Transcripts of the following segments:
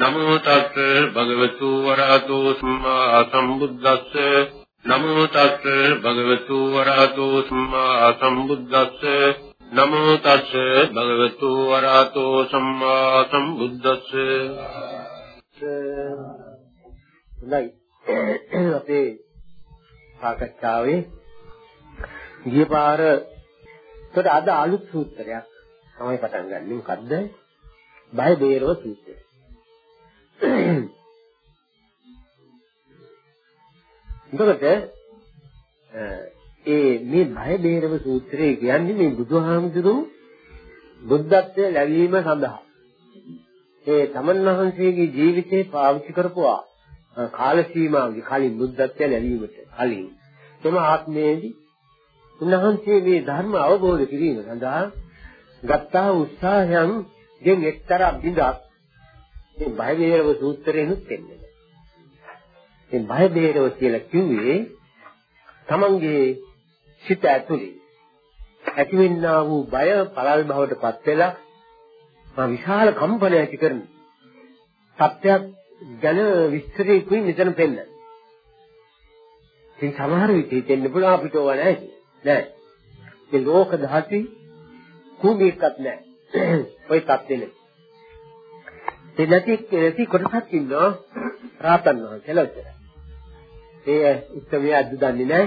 නමෝ තස්ස භගවතු වරහතෝ සම්මා සම්බුද්දස්ස. නමෝ තස්ස භගවතු වරහතෝ සම්මා සම්බුද්දස්ස. නමෝ තස්ස භගවතු වරහතෝ සම්මා සම්බුද්දස්ස. හොඳයි. අපේ සාකච්ඡාවේ ගිය පාර එතකොට අද අලුත් සූත්‍රයක් තමයි පටන් ගන්නෙ. මොකද්ද? බය බේරව සූත්‍රය. එතකොට ඒ මේ බය බේරව සූත්‍රය කියන්නේ මේ බුදුහාමුදුරුවෝ බුද්ධත්වයේ ලැබීම සඳහා. ඒ තමන් වහන්සේගේ ජීවිතේ පාවිච්චි කරපුවා කාල සීමාවගේ කලින් බුද්ධත්වයේ ලැබීමට කලින්. එම ආත්මයේදී උන්වහන්සේ මේ ධර්ම අවබෝධ කිරීම සඳහා ගත්තා උත්සාහයන් ගෙන් එක්තරා බිඳක් මේ බය වේරව සූත්‍රයෙන්ුත් එන්නේ. මේ බය වේරව කියලා කිව්වේ තමන්ගේ සිත ඇතුලේ ඇතිවෙනා වූ බය පළල් බවට පත් වෙලා මා විශාල කම්පනයක් ඇති කරන සත්‍යයක් ගැන විස්තරයකුයි මෙතන පෙන්නන්නේ. ඉතින් සමහර විට හිතෙන්න පුළුවන් අපිට ඕවා නැහැ නෑ. මේ ලෝක ධාති කුඹේකත් නෑ. ওই තත්ත්වෙ නේ. ඒ නැති නැති කොටසක් ඉන්නවා රාතන් වහන්සේලා විතරයි. ඒ උත්තරය අද දන්නේ නැහැ.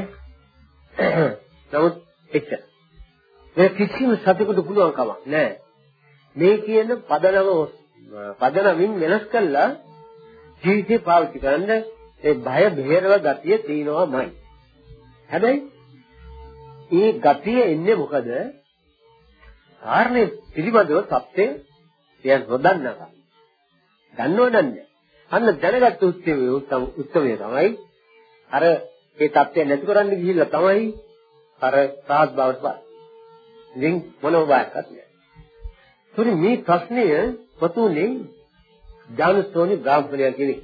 නමුත් එච්චර. මේ කිසිම සතෙකුට පුළුවන් කමක් නැහැ. මේ කියන පදනම පදනමින් වෙනස් කළා ජීවිතේ පාවිච්චි කරන්න ඒ බය බෙහෙරව ගතිය තියෙනවාමයි. හැබැයි ඒ ගතිය එන්නේ මොකද? කාරණේ පිළිබඳව සත්‍ය කියන නොදන්නවා. දන්නවදන්නේ. අන්න දැනගත් උත්සවයේ උත්තම උත්සවය තමයි අර ඒ தත්ත්වය නැති කරන්න ගිහිල්ලා තමයි අර සාත් බවට පත්. ඉතින් මොනම බයක්වත් නැහැ. ඒකනේ මේ ප්‍රශ්නය පතුනේ ඥානසෝනි බ්‍රාහ්මණය කියන එක.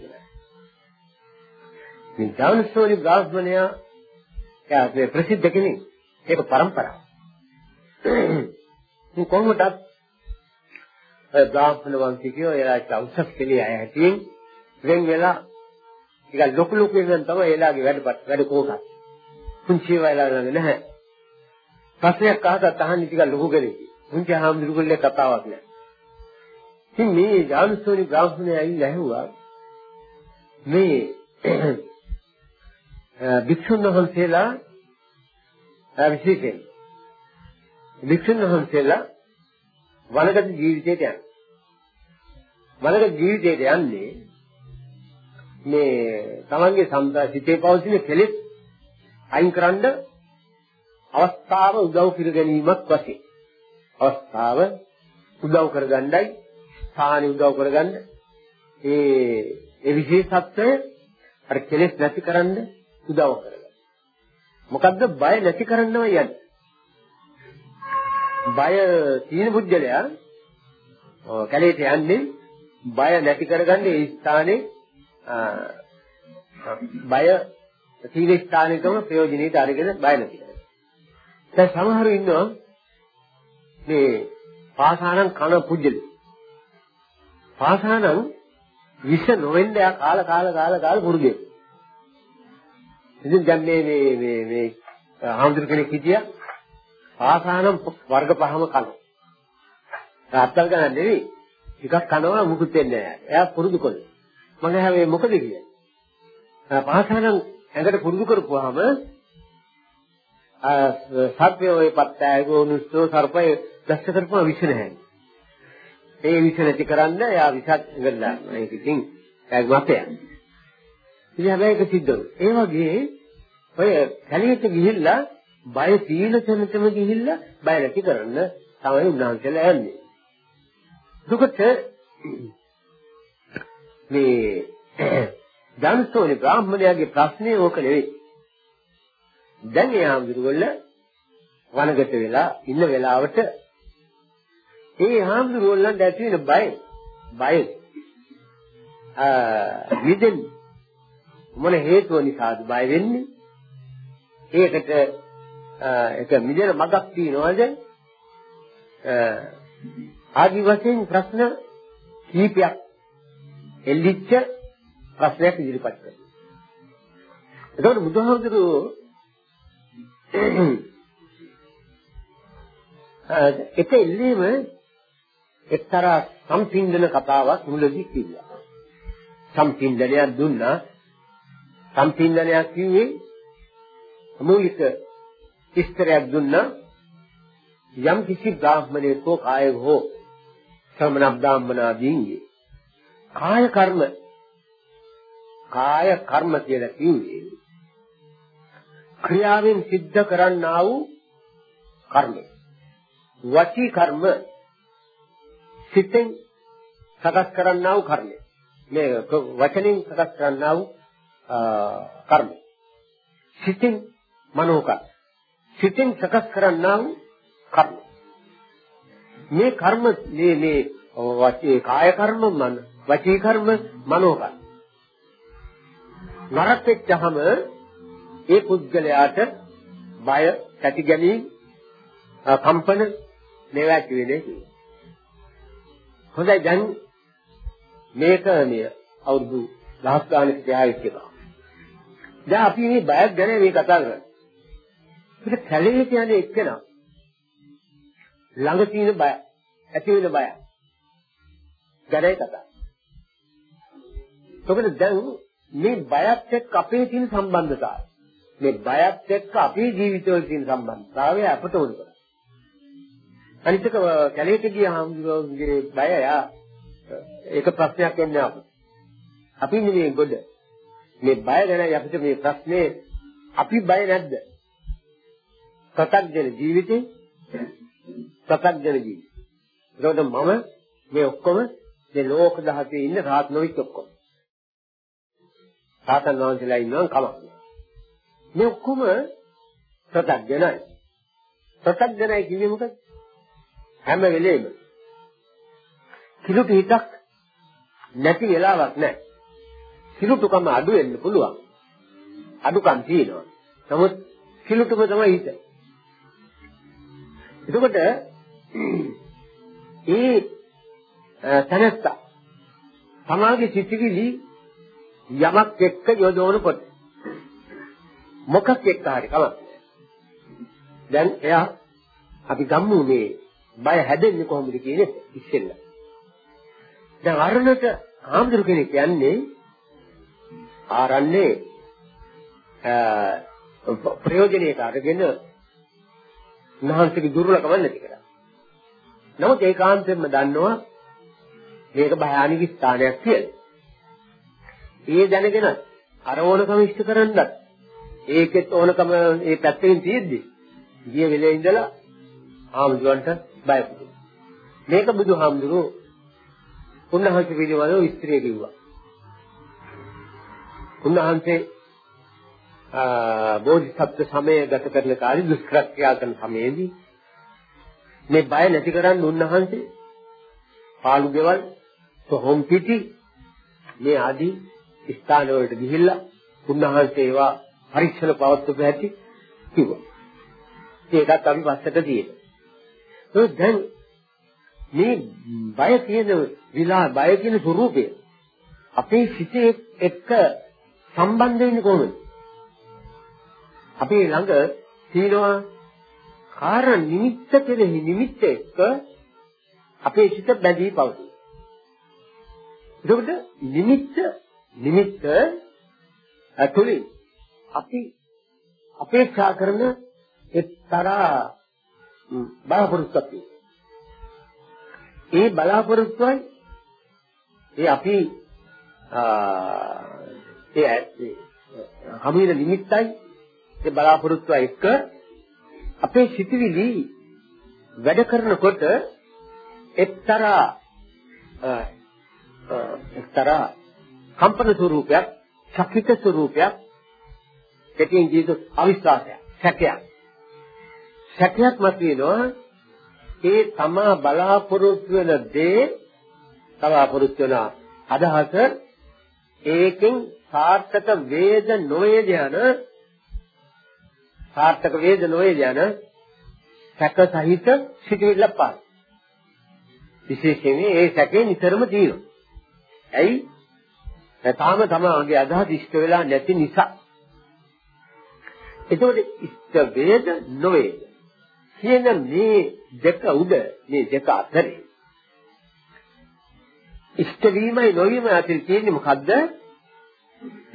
මේ ඥානසෝනි බ්‍රාහ්මණය එයා ප්‍රසිද්ධ කෙනෙක්. ඒක પરම්පරාව. කොහොමදත් ඒ බ්‍රාහ්මණ වංශිකයෝ එලා උසස් කෙලිය අය හැටියෙන් වෙන් වෙලා ටික ලොකු ලොකු වෙනන් තමයි එලාගේ වැඩපත් වැඩ කෝකක්. පුංචි වෙලා නැහැ. ප්‍රශ්නයක් අහකට අහන්නේ ටික ලොකු කෙනෙක්. පුංචි හාමුදුරුවෝ කතාවක් නෑ. ඉතින් මේ ජානසෝනි බ්‍රාහ්මණය ඇවිල්ලා ඇහුවා මේ භික්ෂුන් වහන්සේලා විශේෂයෙන් භික්ෂුන් වහන්සේලා වනගත ජීවිතයට යනවා. වනගත ජීවිතයට යන්නේ මේ තමන්ගේ සම්ප්‍රසිතේ පවතින කෙලෙස් අයින් කරන්න අවස්ථාව උදව් කර ගැනීමක් වශයෙන් අවස්ථාව උදව් කරගන්නයි ස්ථාන උදව් කරගන්න ඒ ඒ විශේෂත්වය අර කෙලෙස් නැති කරන්න උදව් කරගන්න. මොකද්ද බය නැති කරන්නව යන්නේ. බය තියෙන පුද්ගලයා කැලේට යන්නේ බය නැති කරගන්න ඒ ස්ථානේ බය සීල ස්ථානිකම ප්‍රයෝජනෙට අරගෙන බය නැති කරගන්න. දැන් සමහරු ඉන්නවා මේ පාසානම් කන පුජ්‍යලි. පාසානම් විෂ නොවෙන්න යා කාල කාල කාල කාල පුරුදේ. ඉතින් දැන් මේ මේ මේ මේ ආම්දුර කෙනෙක් හිටියා පාසානම් වර්ග පහම කනවා. රාත්තල් ගන්න නෙවෙයි. ටිකක් කනවා මුකුත් වෙන්නේ නැහැ. එයා පුරුදු කළේ. මම හැම මොකද කියන්නේ? පාසානම් ඇඟට පුරුදු කරපුවාම සත්‍ය ඔය පත්තය ගෝනුස්සෝ සර්පය දැස්ස කරපුවා විෂ නැහැ. ඒ විෂ නැති කරන්න එයා විසත් ගල්ලා. ඒක ඉතින් එයාගේ මතය. ඉතින් හැබැයි ඒක සිද්ධ වෙනවා. ඒ වගේ ඔය කැලියට ගිහිල්ලා බය තීන තැනටම ගිහිල්ලා බය නැති කරන්න තමයි උන්වහන්සේලා යන්නේ. දුකට මේ ජන්සෝනි බ්‍රාහ්මණයාගේ ප්‍රශ්නේ ඕක නෙවෙයි. දැන් එයා විරුවල වනගත වෙලා ඉන්න වෙලාවට ඒ හාමුදුරුවෝලන්ට ඇති වෙන බය බය ආ විදෙන් මොන හේතුව නිසාද බය වෙන්නේ ඒකට ඒක මිදෙන මගක් තියනවාද ආදි වශයෙන් ප්‍රශ්න කීපයක් එල්ලිච්ච ප්‍රශ්නයක් ඉදිරිපත් කරනවා. එතකොට බුදුහාමුදුරුවෝ එක එල්ලීම එක්තරා සම්පින්දන කතාවක් මුලදී කිව්වා. සම්පින්දනයක් දුන්නා. සම්පින්දනයක් කිව්වේ මූලික විස්තරයක් දුන්නා. යම් කිසි බ්‍රාහ්මණයෙක් හෝ කායක හෝ ශ්‍රමණ බ්‍රාහ්මනාදීන්ගේ කාය කර්ම කාය කර්ම කියලා කිව්වේ ක්‍රියාවෙන් සිද්ධ කරන්නා වූ කර්ම. වචී කර්ම සිතෙන් සකස් කරන්නා වූ කර්ම. මේ වචනෙන් සකස් කරන්නා වූ කර්ම. සිතින් මනෝක. සිතින් සකස් කරන්නා වූ කර්ම. මේ කර්ම මේ මේ වචී කාය කර්ම මන වචී කර්ම මනෝ කර්ම. නරක වෙච්චහම ඒ පුද්ගලයාට බය, ඇති ගැනීම, කම්පන මේවා ඇති වෙන්නේ. හොඳයි දැන් මේක මේ අවුරුදු දහස් ගානක තියාගෙත් එක. දැන් අපි මේ බයක් ගැන මේ කතා කරන්නේ. ඒක කැලේ කියන්නේ එක්කෙනා ළඟ තියෙන බය, ඇති වෙන බය. ගැනයි කතා. එතකොට දැන් මේ බයත් එක්ක අපේ තියෙන සම්බන්ධතාවය මේ බයත් එක්ක අපේ ජීවිතවල තියෙන සම්බන්ධතාවය අපට උන කරා. අනිත් එක කැලේට ගිය හාමුදුරුවෝගේ බය යා ඒක ප්‍රශ්නයක් වෙන්නේ අපිට. අපි මේ ගොඩ මේ බය ගැන අපිට මේ ප්‍රශ්නේ අපි බය නැද්ද? සතක්ජන ජීවිතේ සතක්ජන ජීවිතේ. ඒකට මම මේ ඔක්කොම මේ ලෝක දහසේ ඉන්න රාත් නොවිත් ඔක්කොම. සාතන් වහන්සේලා ඉන්නවා කමක් මේ ඔක්කොම ප්‍රත්‍යඥයි. ප්‍රත්‍යඥයි කියන්නේ මොකද? හැම වෙලේම කිලුට හිතක් නැති වෙලාවක් නැහැ. කිලුටුකම අඩු වෙන්න පුළුවන්. අඩුකම් තියෙනවා. නමුත් කිලුටුම තමයි හිත. එතකොට ඒ තනත්ත සමාගේ සිතිවිලි යමක් එක්ක යොදවනකොට මොකක් එක්ක හරි කමක් දැන් එයා අපි ගම්මු මේ බය හැදෙන්නේ කොහොමද කියන්නේ ඉස්සෙල්ල. දැන් වරණට ආම්දුර කෙනෙක් යන්නේ ආරන්නේ ප්‍රයෝජනයට අරගෙන උන්වහන්සේගේ දුර්වලකම නැති කරා. නමුත් ඒකාන්තයෙන්ම දන්නවා මේක භයානක ස්ථානයක් කියලා. ඒ දැනගෙන අර ඕනකම ඉෂ්ට කරන්නත් ඒකෙත් ඕනකම ඒ පැත්තෙන් තියෙද්දි ගිය වෙලේ ඉඳලා ආමුදුරන්ට බයපුදු. මේක බුදුහාමුදුරුවෝ උන්වහන්සේ පිළිවෙලව විස්තරය කිව්වා. උන්වහන්සේ බෝධිසත්ව සමය ගත කරන කාලේ දුෂ්කරක්‍රියා කරන සමයේදී මේ බය නැති කරන්න උන්වහන්සේ පාළු ගෙවල් සොහොන් පිටි මේ ආදී ස්ථාන වලට ගිහිල්ලා උන්වහන්සේ ඒවා පරීක්ෂණ පවත්වපු හැටි කිව්වා. ඒකත් අපි පස්සට තියෙනවා. දැන් මේ බය කියන විලා බය කියන ස්වરૂපය අපේ සිතේ එක්ක සම්බන්ධ වෙන්නේ කොහොමද? අපේ ළඟ තියෙනවා කාරණ නිමිත්ත කෙරෙහි නිමිත්ත එක්ක අපේ සිත බැඳී පවතී. එතකොට නිමිත්ත නිමිත්ත ඇතුළේ අපි අපේක්ෂා කරන එක්තරා බලාපොරොත්තුවක් ඒ බලාපොරොත්තුවයි ඒ අපි ඒ හමුවින නිමිත්තයි ඒ බලාපොරොත්තුව එක්ක අපේ සිතිවිලි වැඩ කරනකොට එක්තරා එක්තරා කම්පන ස්වරූපයක්, චකිත ස්වරූපයක්, දෙකෙන් ජීවිත අවිශ්වාසයක්, සැකයක්. සැකයක් මතුවෙනවා ඒ තමා බලාපොරොත්තු වෙන දේ බලාපොරොත්තු වෙන අදහස ඒකෙන් සාර්ථක වේද නොවේද යන සාර්ථක වේද නොවේද යන සැක සහිත සිටිවිල්ල පාන විශේෂයෙන් ඒ සැකේ නිතරම තියෙනවා. ඇයි තාම තමගේ අදහස් ඉෂ්ට වෙලා නැති නිසා. එතකොට ඉෂ්ට වේද නොවේද කියන මේ දෙක උඩ මේ දෙක අතරේ ඉෂ්ට වීමයි නොවීමයි අතර තියෙන්නේ මොකද්ද?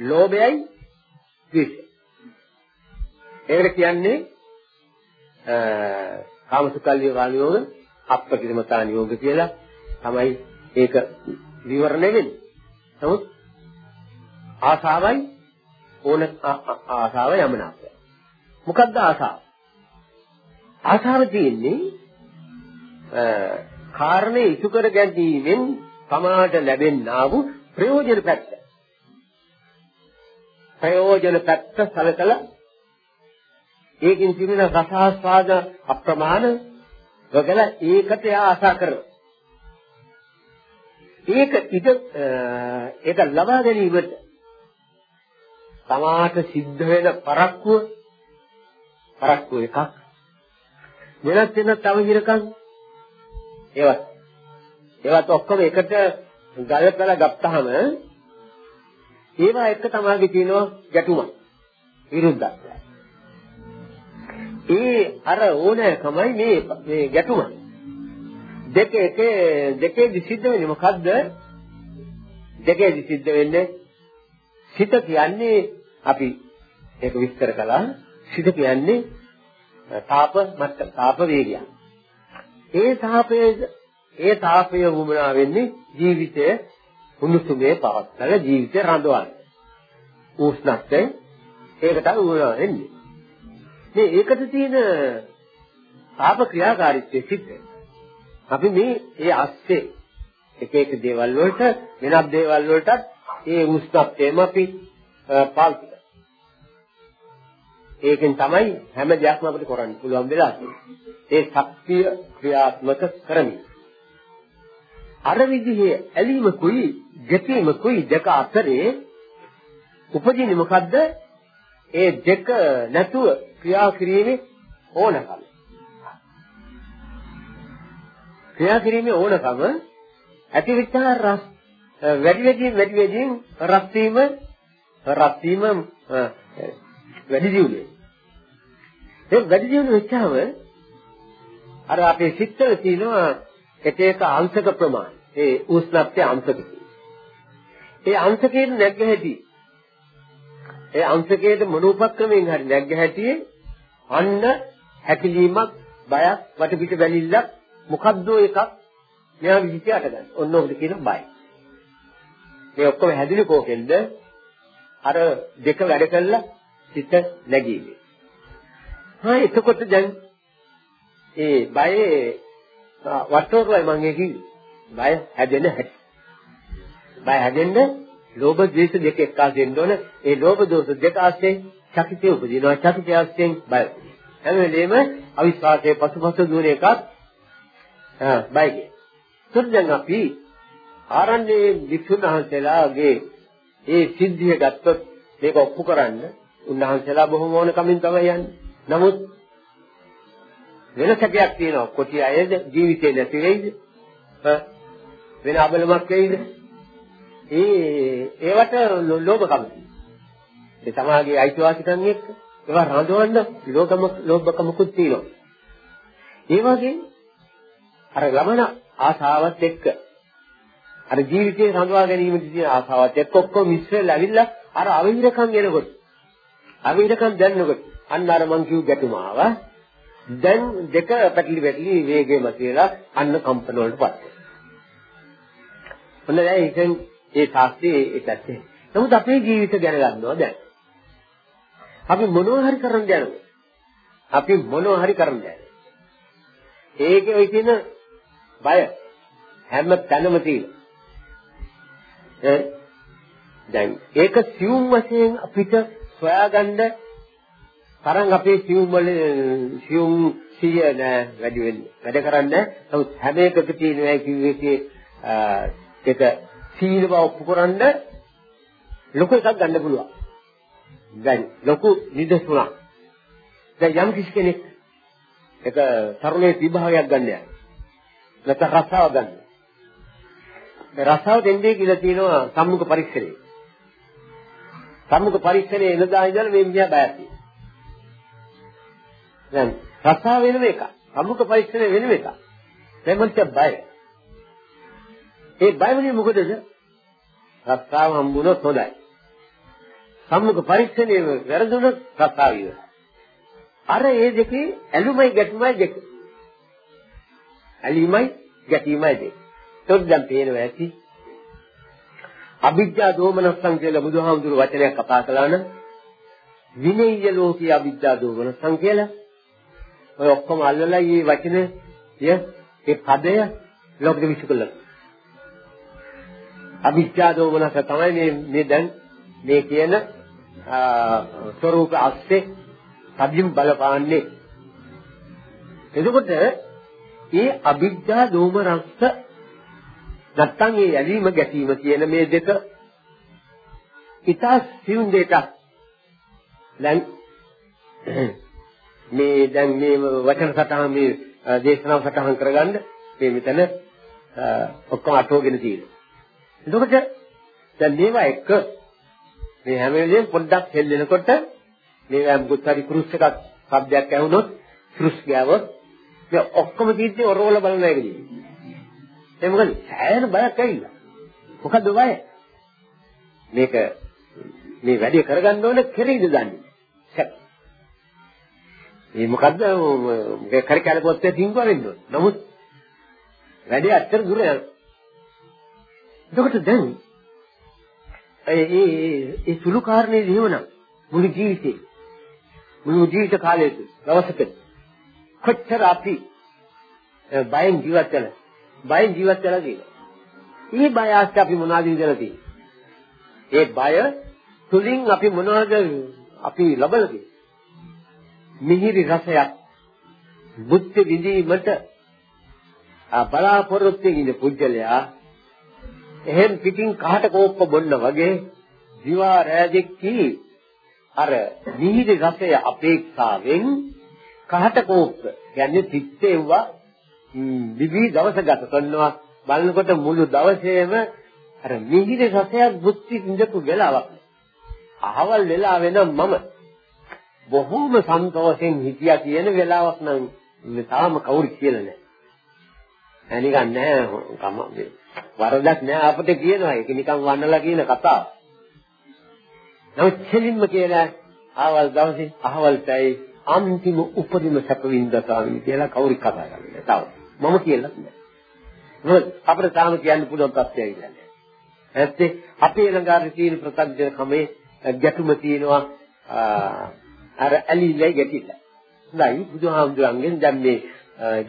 ලෝභයයි ද්වේෂයයි. ඒකට කියන්නේ කාමසුකල්ලිය වානියෝග අප්පකිරමතා නියෝග කියලා තමයි ඒක විවරණය වෙන්නේ. නමුත් ආසාවයි ඕන ආසාව යමනාපය. මොකද්ද ආසාව? ආසාව තියෙන්නේ කාරණේ ඉටු කර ගැනීමෙන් තමාට ලැබෙන්නා වූ ප්‍රයෝජන පැත්ත. ප්‍රයෝජන පැත්ත සැලකලා ඒකින් තිබෙන රසාස්වාද අප්‍රමාණ වගල ඒකට ආශා කරනවා. ඒක ඉද ඒක ලබා ගැනීමට තමාට සිද්ධ වෙන පරක්කුව පරක්කුව එකක්. වෙනත් වෙන තව හිරකම්. ඒවත් ඒවත් ඔක්කොම එකට ගලපලා ගත්තාම ඒවා එක තමයි තියෙනවා ගැටුමක් විරුද්ධත්වය ඒ අර ඕනෑකමයි මේ මේ ගැටුම. දෙක එක දෙකේදි සිද්ධ වෙන්නේ මොකද්ද? දෙකේදි සිද්ධ වෙන්නේ සිත කියන්නේ අපි ඒක විස්තර කළා. සිත කියන්නේ තාප මට්ට තාප වේගය. ඒ තාපයේ ඒ තාපය වුණා වෙන්නේ ජීවිතය උණුසුමේ පවත්තල ජීවිතය රඳවන්න. උෂ්ණත්වය ඒකට වුණා වෙන්නේ. මේ ඒකට තියෙන තාප ක්‍රියාකාරීත්වයේ සිද්ධ අපි මේ ඒ අස්සේ එක එක දේවල් වලට වෙනත් දේවල් වලටත් ඒ උෂ්ණත්වයම අපි පාවිච්චි කරනවා. ඒකෙන් තමයි හැම දෙයක්ම අපිට කරන්න පුළුවන් වෙලා ඒ ශක්තිය ක්‍රියාත්මක කරමින් අර විදිහේ ඇලීමකුයි ගැටීමකුයි දෙක අතරේ උපදින්නේ මොකද්ද? ඒ දෙක නැතුව ක්‍රියා කිරීමේ ඕනකම. ක්‍රියා කිරීමේ ඕනකම ඇතිවෙච්ච රස වැඩි වැඩි වැඩි වැඩි රස වීම රස වීම වැඩි දියුනේ. ඒ වැඩි දියුනේ වෙච්චාම අර අපේ සිත්වල තියෙනවා එක එක අංශක ප්‍රමාණ. ඒ උෂ්ණත්වයේ අංශක. ඒ අංශකයෙන් නැග්ග හැටි ඒ අංශකයේ මොනෝපක්‍රමයෙන් හරි නැග්ග හැටියේ අන්න හැකිලීමක් බයක් වටපිට බැලිල්ලක් මොකද්ද එකක් මෙයා විදිහට අට ගන්න. ඔන්න ඔබට කියන බය. මේ ඔක්කොම හැදුනේ කෝකෙන්ද? අර දෙක වැඩ කළා සිත නැගීමේ. හා එතකොට දැන් ඒ බයේ වටෝරුවයි මම කිව්වේ. බය හැදෙන හැටි. බය හැදෙන්න ලෝභ ද්වේෂ දෙක එක්කාසු වෙන්න ඕන. ඒ ලෝභ දෝෂ දෙක ආශ්‍රයෙන් චකිතය උපදිනවා. චකිතය ආශ්‍රයෙන් බය. හැම වෙලේම අවිශ්වාසයේ පසුපස දුවන එකක් ආ බයගේ. තුන් දැන් අපි ආරණ්‍යයේ වික්ෂුන් වහන්සේලාගේ ඒ සිද්ධිය ගත්තොත් මේක ඔප්පු කරන්න උන්වහන්සේලා බොහොම ඕන කමින් තමයි යන්නේ. නමුත් වෙනසකයක් තියෙනවා. කොටි අයද ජීවිතේ නැති වෙයිද? වෙන අබලමක් වෙයිද? ඒ ඒවට ලෝභකම ඒ සමාජයේ අයිතිවාසිකම් එක්ක ඒවා රඳවන්න ලෝකම ලෝභකමකුත් තියෙනවා. ඒ වගේ අර ගමන ආසාවත් එක්ක අර ජීවිතේ රඳවා ගැනීමට තියෙන ආසාවත් එක්ක ඔක්කොම මිශ්‍ර වෙලා ඇවිල්ලා අර අවිහිරකම් එනකොට අවිහිරකම් දැනනකොට අන්න අර මං කිව් ගැටුම ආවා. දැන් දෙක පැටලි පැටලි වේගෙම කියලා අන්න කම්පන වලටපත් වෙනවා. ඔන්න දැන් ඉතින් ඒ ශාස්ත්‍රයේ ඒ පැත්තේ. නමුත් අපේ ජීවිත ගැන ගන්නවා දැන්. අපි මොනවා හරි කරන්න යනවා. අපි මොනවා හරි කරන්න යනවා. ඒකේ ඔය කියන බය හැම තැනම තියෙනවා. දැන් ඒක සියුම් වශයෙන් අපිට සොයාගන්න තරම් අපේ සියුම් වල සියුම් සිය නෑ වැඩි වෙන්නේ. වැඩ කරන්නේ. නමුත් හැම එකක තියෙනවා කිව්වේ ඒක සීල බව ඔප්පු කරන්න ලොකු එකක් ගන්න පුළුවන්. දැන් ලොකු නිදසුණක්. දැන් යම් කිසි කෙනෙක් එක තරුණයේ විභාගයක් ගන්න යනවා. නැත්නම් රස්සාව ගන්න. මේ රස්සාව දෙන්නේ කියලා තියෙනවා සම්මුඛ පරීක්ෂණේ. සම්මුඛ පරීක්ෂණයේ එනදා ඉඳලා මේ මියා බයත්. දැන් රස්සා වෙනම එක. සම්මුඛ පරීක්ෂණය වෙනම එක. දැන් මන්ට බය. ඒ බය වෙන්නේ මොකදද? රස්සාව හම්බුනොත් හොඳයි. සම්මුඛ පරීක්ෂණයේ වැරදුනොත් රස්සාව ඉවරයි. අර ඒ දෙකේ ඇලුමයි ගැටුමයි දෙක. ඇලීමයි ගැටීමයි දෙක. ඒත් දැන් පේනවා ඇති. අවිද්‍යා දෝමනස්සං කියලා බුදුහාමුදුරු වචනයක් කතා කළා නම් විනය්‍ය ලෝකී අවිද්‍යා දෝමනස්සං කියලා ඔය ඔක්කොම අල්ලලා මේ වචන ය ඒ පදය ලෝකෙ විශ්කලන. අවිද්‍යා දෝමනස තමයි මේ මේ දැන් මේ කියන ස්වરૂප අස්සේ සබ්ජිම් බලපාන්නේ. එතකොට ඒ අවිද්‍යා දෝමනස්ස නැත්තම් මේ ඇලීම ගැටීම කියන මේ දෙක ඉතා සිවුම් දෙක දැන් මේ දැන් මේ වචන සටහන් මේ දේශනාව සටහන් කරගන්න මේ මෙතන ඔක්කොම අටෝගෙන තියෙනවා. එතකොට දැන් මේවා එක මේ හැම වෙලේම පොඩ්ඩක් හෙල්ලෙනකොට මේවා මුකුත් හරි ක්‍රුස් එකක් શબ્දයක් ඇහුනොත් ක්‍රුස් ගෑවොත් මේ ඔක්කොම කීත්තේ ඔරවල බලන එකදී. ඒ මොකද සෑහෙන බයක් ඇවිල්ලා. මොකද්ද බය? මේක මේ වැඩේ කරගන්න ඕනේ කෙරෙයිද දන්නේ. මේ මොකද්ද මේ කර කර පොත්තේ තින්ගව වෙන්න ඕනේ. නමුත් වැඩේ අත්තර දුර යනවා. එතකොට දැන් ඒ ඒ ඒ සුළු කාරණේ දිනවනම් මුළු ජීවිතේ මුළු ජීවිත කාලයේ දවසක කොච්චර අපි බයෙන් ජීවත් වෙලා බයෙන් ජීවත් වෙලා තියෙනවා. මේ බය ආස්ත අපි මොනවද ඉඳලා තියෙන්නේ? ඒ බය තුලින් අපි මොනවද අපි ලබලා තියෙන්නේ? මිහිරි රසයක් බුද්ධ විඳීමට බලාපොරොත්තු වෙන පුජ්‍යලයා එහෙන් පිටින් කහට කෝප්ප බොන්න වගේ දිවා රැදෙක්කි. අර මිහිරි රසය අපේක්ෂාවෙන් කහට කෝප්ප කියන්නේ තිත්තේව්වා විවි දවස ගත කරනවා. බලනකොට මුළු දවසේම අර මිහිරි රසයක් බුද්ධි විඳපු වෙලාවක්. අහවල් වෙලා වෙන මම බොහෝම සන්තෝෂෙන් හිටියා කියන වෙලාවක් නම් තාම කවුරු කියලා නැහැ. එනිකන් නෑ. කම වරදක් නෑ අපිට කියනවා ඒක නිකන් වන්නලා කියන කතාව. නමුත් දෙලින්ම කියලා ආවල් දවසේ අහවල් පැයි අන්තිම උපරිම සැප වින්දතාවි කියලා කවුරු කතා කරන්නේ. තව මම කියලා නෑ. මොකද අපිට තාම කියන්න පුළුවන් තත්ත්වයක් නෑ. ඇත්තේ අපේ ළඟ අර තියෙන ප්‍රත්‍යක්ෂ කමේ ගැටුම තියෙනවා අර ඇලිලා ගැටිලා. හොඳයි බුදුහාමුදුරන්ගෙන් දැන් මේ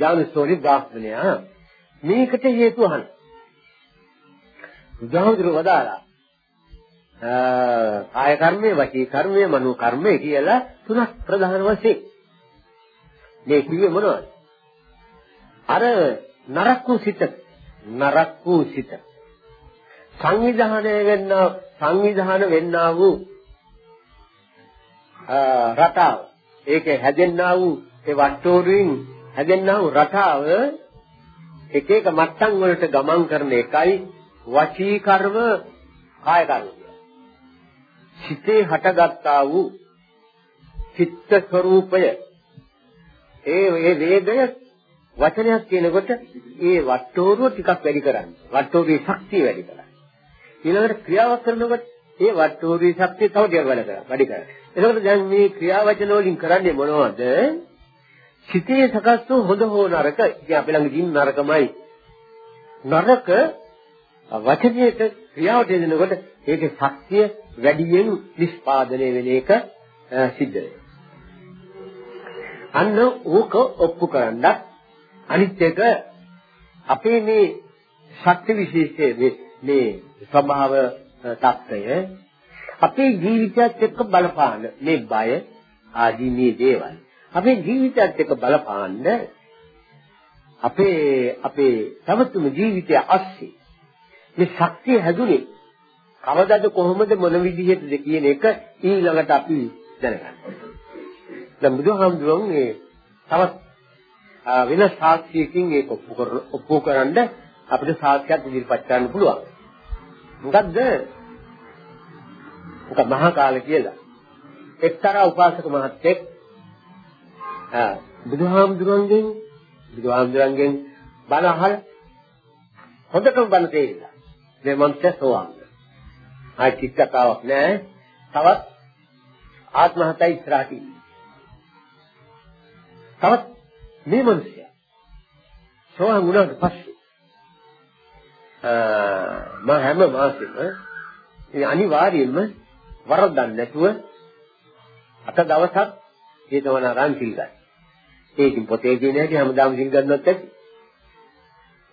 ජානස්තෝරි බ්‍රාහ්මණයා මේකට හේතු අහන. බුදුහාමුදුර වදාලා කාය කර්මය, වචී කර්මය, මනෝ කර්මය කියලා තුනක් ප්‍රධාන වශයෙන්. මේ කිව්වේ මොනවද? අර නරක වූ සිත, නරක වූ සිත. සංවිධානය වෙන්නා සංවිධාන වෙන්නා වූ රටාව ඒකේ හැදෙන්නා වූ ඒ වට්ටෝරුවෙන් හැදෙන්නා වූ රටාව එක එක මට්ටම් වලට ගමන් කරන එකයි වචී කර්ම කාය කර්ම සිතේ හටගත්තා වූ චිත්ත ස්වરૂපය ඒ ඒ වේදය වචනයක් කියනකොට ඒ වට්ටෝරුව ටිකක් වැඩි කරන්න. වට්ටෝරුවේ ශක්තිය වැඩි කරන්න. ඊළඟට ක්‍රියාවක් කරනකොට ඒ වට්ටෝරුවේ ශක්තිය තව ටිකක් වැඩි කරන්න. වැඩි කරන්න. එතකොට දැන් මේ ක්‍රියාවචන වලින් කරන්නේ මොනවද? සිතේ සකස් වූ හොඳ හෝ නරක, ඉතින් අපි ළඟ දින් නරකමයි. නරක වචනයට ක්‍රියාවට එනකොට ඒකේ ශක්තිය වැඩියෙන් නිස්පාදනය වෙන එක සිද්ධ අන්න ඕක ඔප්පු කරන්න අනිත් එක අපේ මේ ශක්ති විශේෂයේ මේ ස්වභාව தත්ත්වය අපේ ජීවිතයත් එක්ක බලපාන මේ බය ආදී මේ දේවල්. අපේ ජීවිතයත් එක්ක බලපාන්න අපේ අපේ තවතුම ජීවිතය අස්සේ මේ ශක්තිය හැදුනේ කවදද කොහොමද මොන විදිහටද කියන එක ඊළඟට අපි දැනගන්න. දැන් බුදුහාමුදුරුවෝ මේ තවත් වෙන සාක්ෂියකින් ඒක ඔප්පු කරන්න අපිට සාක්ෂියක් ඉදිරිපත් කරන්න පුළුවන්. මොකද්ද මොකක් මහා කාල කියලා. එක්තරා උපාසක මහත්තයෙක් බුදුහාමුදුරන්ගෙන් බුදුහාමුදුරන්ගෙන් බණ අහලා හොඳටම බණ තේරිලා. මේ මන්ත්‍රය සෝවාන්. ආයි චිත්තකාවක් නෑ. තවත් ආත්ම හතයි ඉස්සරහට තවත් මේ මිනිස්සයා සෝවාන් වුණාට පස්සේ මම හැම මාසෙම අනිවාර්යයෙන්ම වරද්දන්න නැතුව අත දවසක් ජේතවනාරාම සිල් ගන්න. ඒකින් පොතේ කියන හැටි හැමදාම සිල් ගන්නවත් ඇති.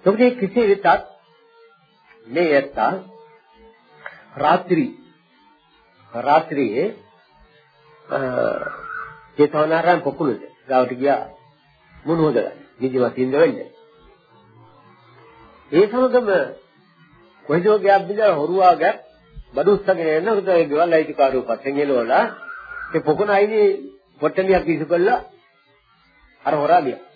ඒකේ කෙසේ වෙතත් මේ යත්තා රාත්‍රී. රාත්‍රියේ ජේතවනාරාම පොකුණට ගාවට ගියා. මොන හොදලා. නිදිමත ඉඳ වෙන්නේ. ඒ සමගම කොහෙදෝ ගියක් බින්දලා හොරුවා ගැප් බඩු උස්සගෙන එන්න උද ඒ ගෙවල් අයිතිකාරයෝ පස්සෙන් එලවලා ඒ පොකුණ අයිනේ පොට්ටනියක් ඉසු කළා. අර හොරා ගියා.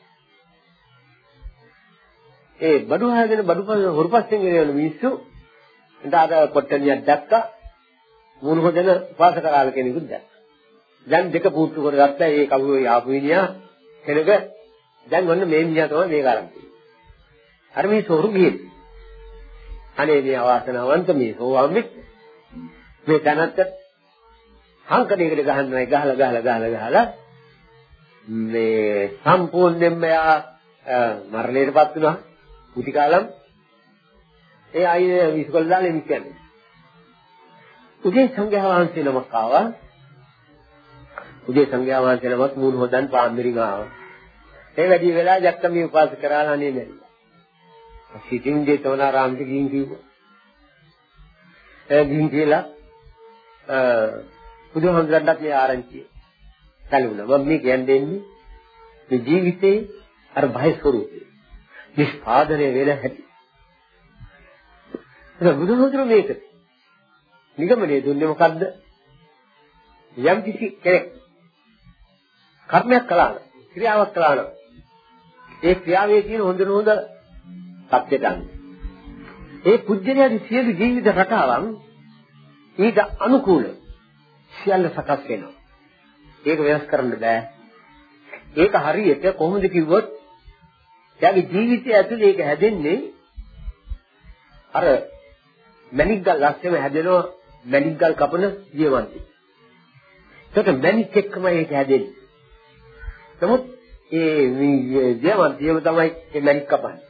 ඒ බඩු හාගෙන බඩු හොරු පස්සෙන් ගෙනයන මිනිස්සු ඉඳාද පොට්ටනියක් දැක්කා මුණු හොදන වාසකරාල කෙනෙකුත් දැක්කා. දැන් දෙක පුට්ටු කරගත්තා ඒ කවුරු යාපු මිනිහා කෙනෙක් දැන් ඔන්න මේ මිනිහා තමයි මේක ආරම්භ කළේ. අර මේ සෝරු ගියේ. අනේ මේ අවාසනාවන්ත මේ සෝවාන් මේ තනත්ත හංකඩේකට ගහන්නයි ගහලා ගහලා ගහලා ගහලා මේ සම්පූර්ණයෙන්ම යා මරණයටපත් වුණා කුටි කාලම් ඒ අයියේ විශ්කොල් දාලා එමි කියන්නේ උදේ සංඝයා වහන්සේ නමක් ආවා උදේ සංඝයා වහන්සේ නමක් මූණ හොදන් පාන්දරින් ආවා ඒ වැඩි වෙලා දැක්ක මේ උපාස කරාලා නේ නෑ සිතින් දේතවනාරාමට ගිහින් කිව්වා ඒ ගිහින් කියලා බුදුහාමුදුරන්ට මේ ආරංචිය. සැලුණා. මම මේ කියන්නේ මේ ජීවිතේ අර භය ස්වરૂපේ. නිෂ්පාදනය වෙන හැටි. ඒක බුදුහාමුදුර මේක. නිගමනයේ දුන්නේ මොකද්ද? යම් කිසි කෙනෙක් කර්මයක් කළා නම් ක්‍රියාවක් කළා නම් ඒ ක්‍රියාවේ තියෙන හොඳ හොඳ සත්‍යයට අනුව ඒ පුජ්‍යලයාගේ සියලු ජීවිත රටාවන් ඊට අනුකූල සියල්ල සකස් වෙනවා. ඒක වෙනස් කරන්න බෑ. ඒක හරියට කොහොමද කිව්වොත් එයාගේ ජීවිතය ඇතුලේ ඒක හැදෙන්නේ අර මැණික්ගල් ලස්සම හැදෙනවා මැණික්ගල් කපන ජීවන්තي. ඒකට මැණික් එක්කම ඒක හැදෙන්නේ. නමුත් ඒ ජීවන්තියම තමයි මේ මැණික් කපන්නේ.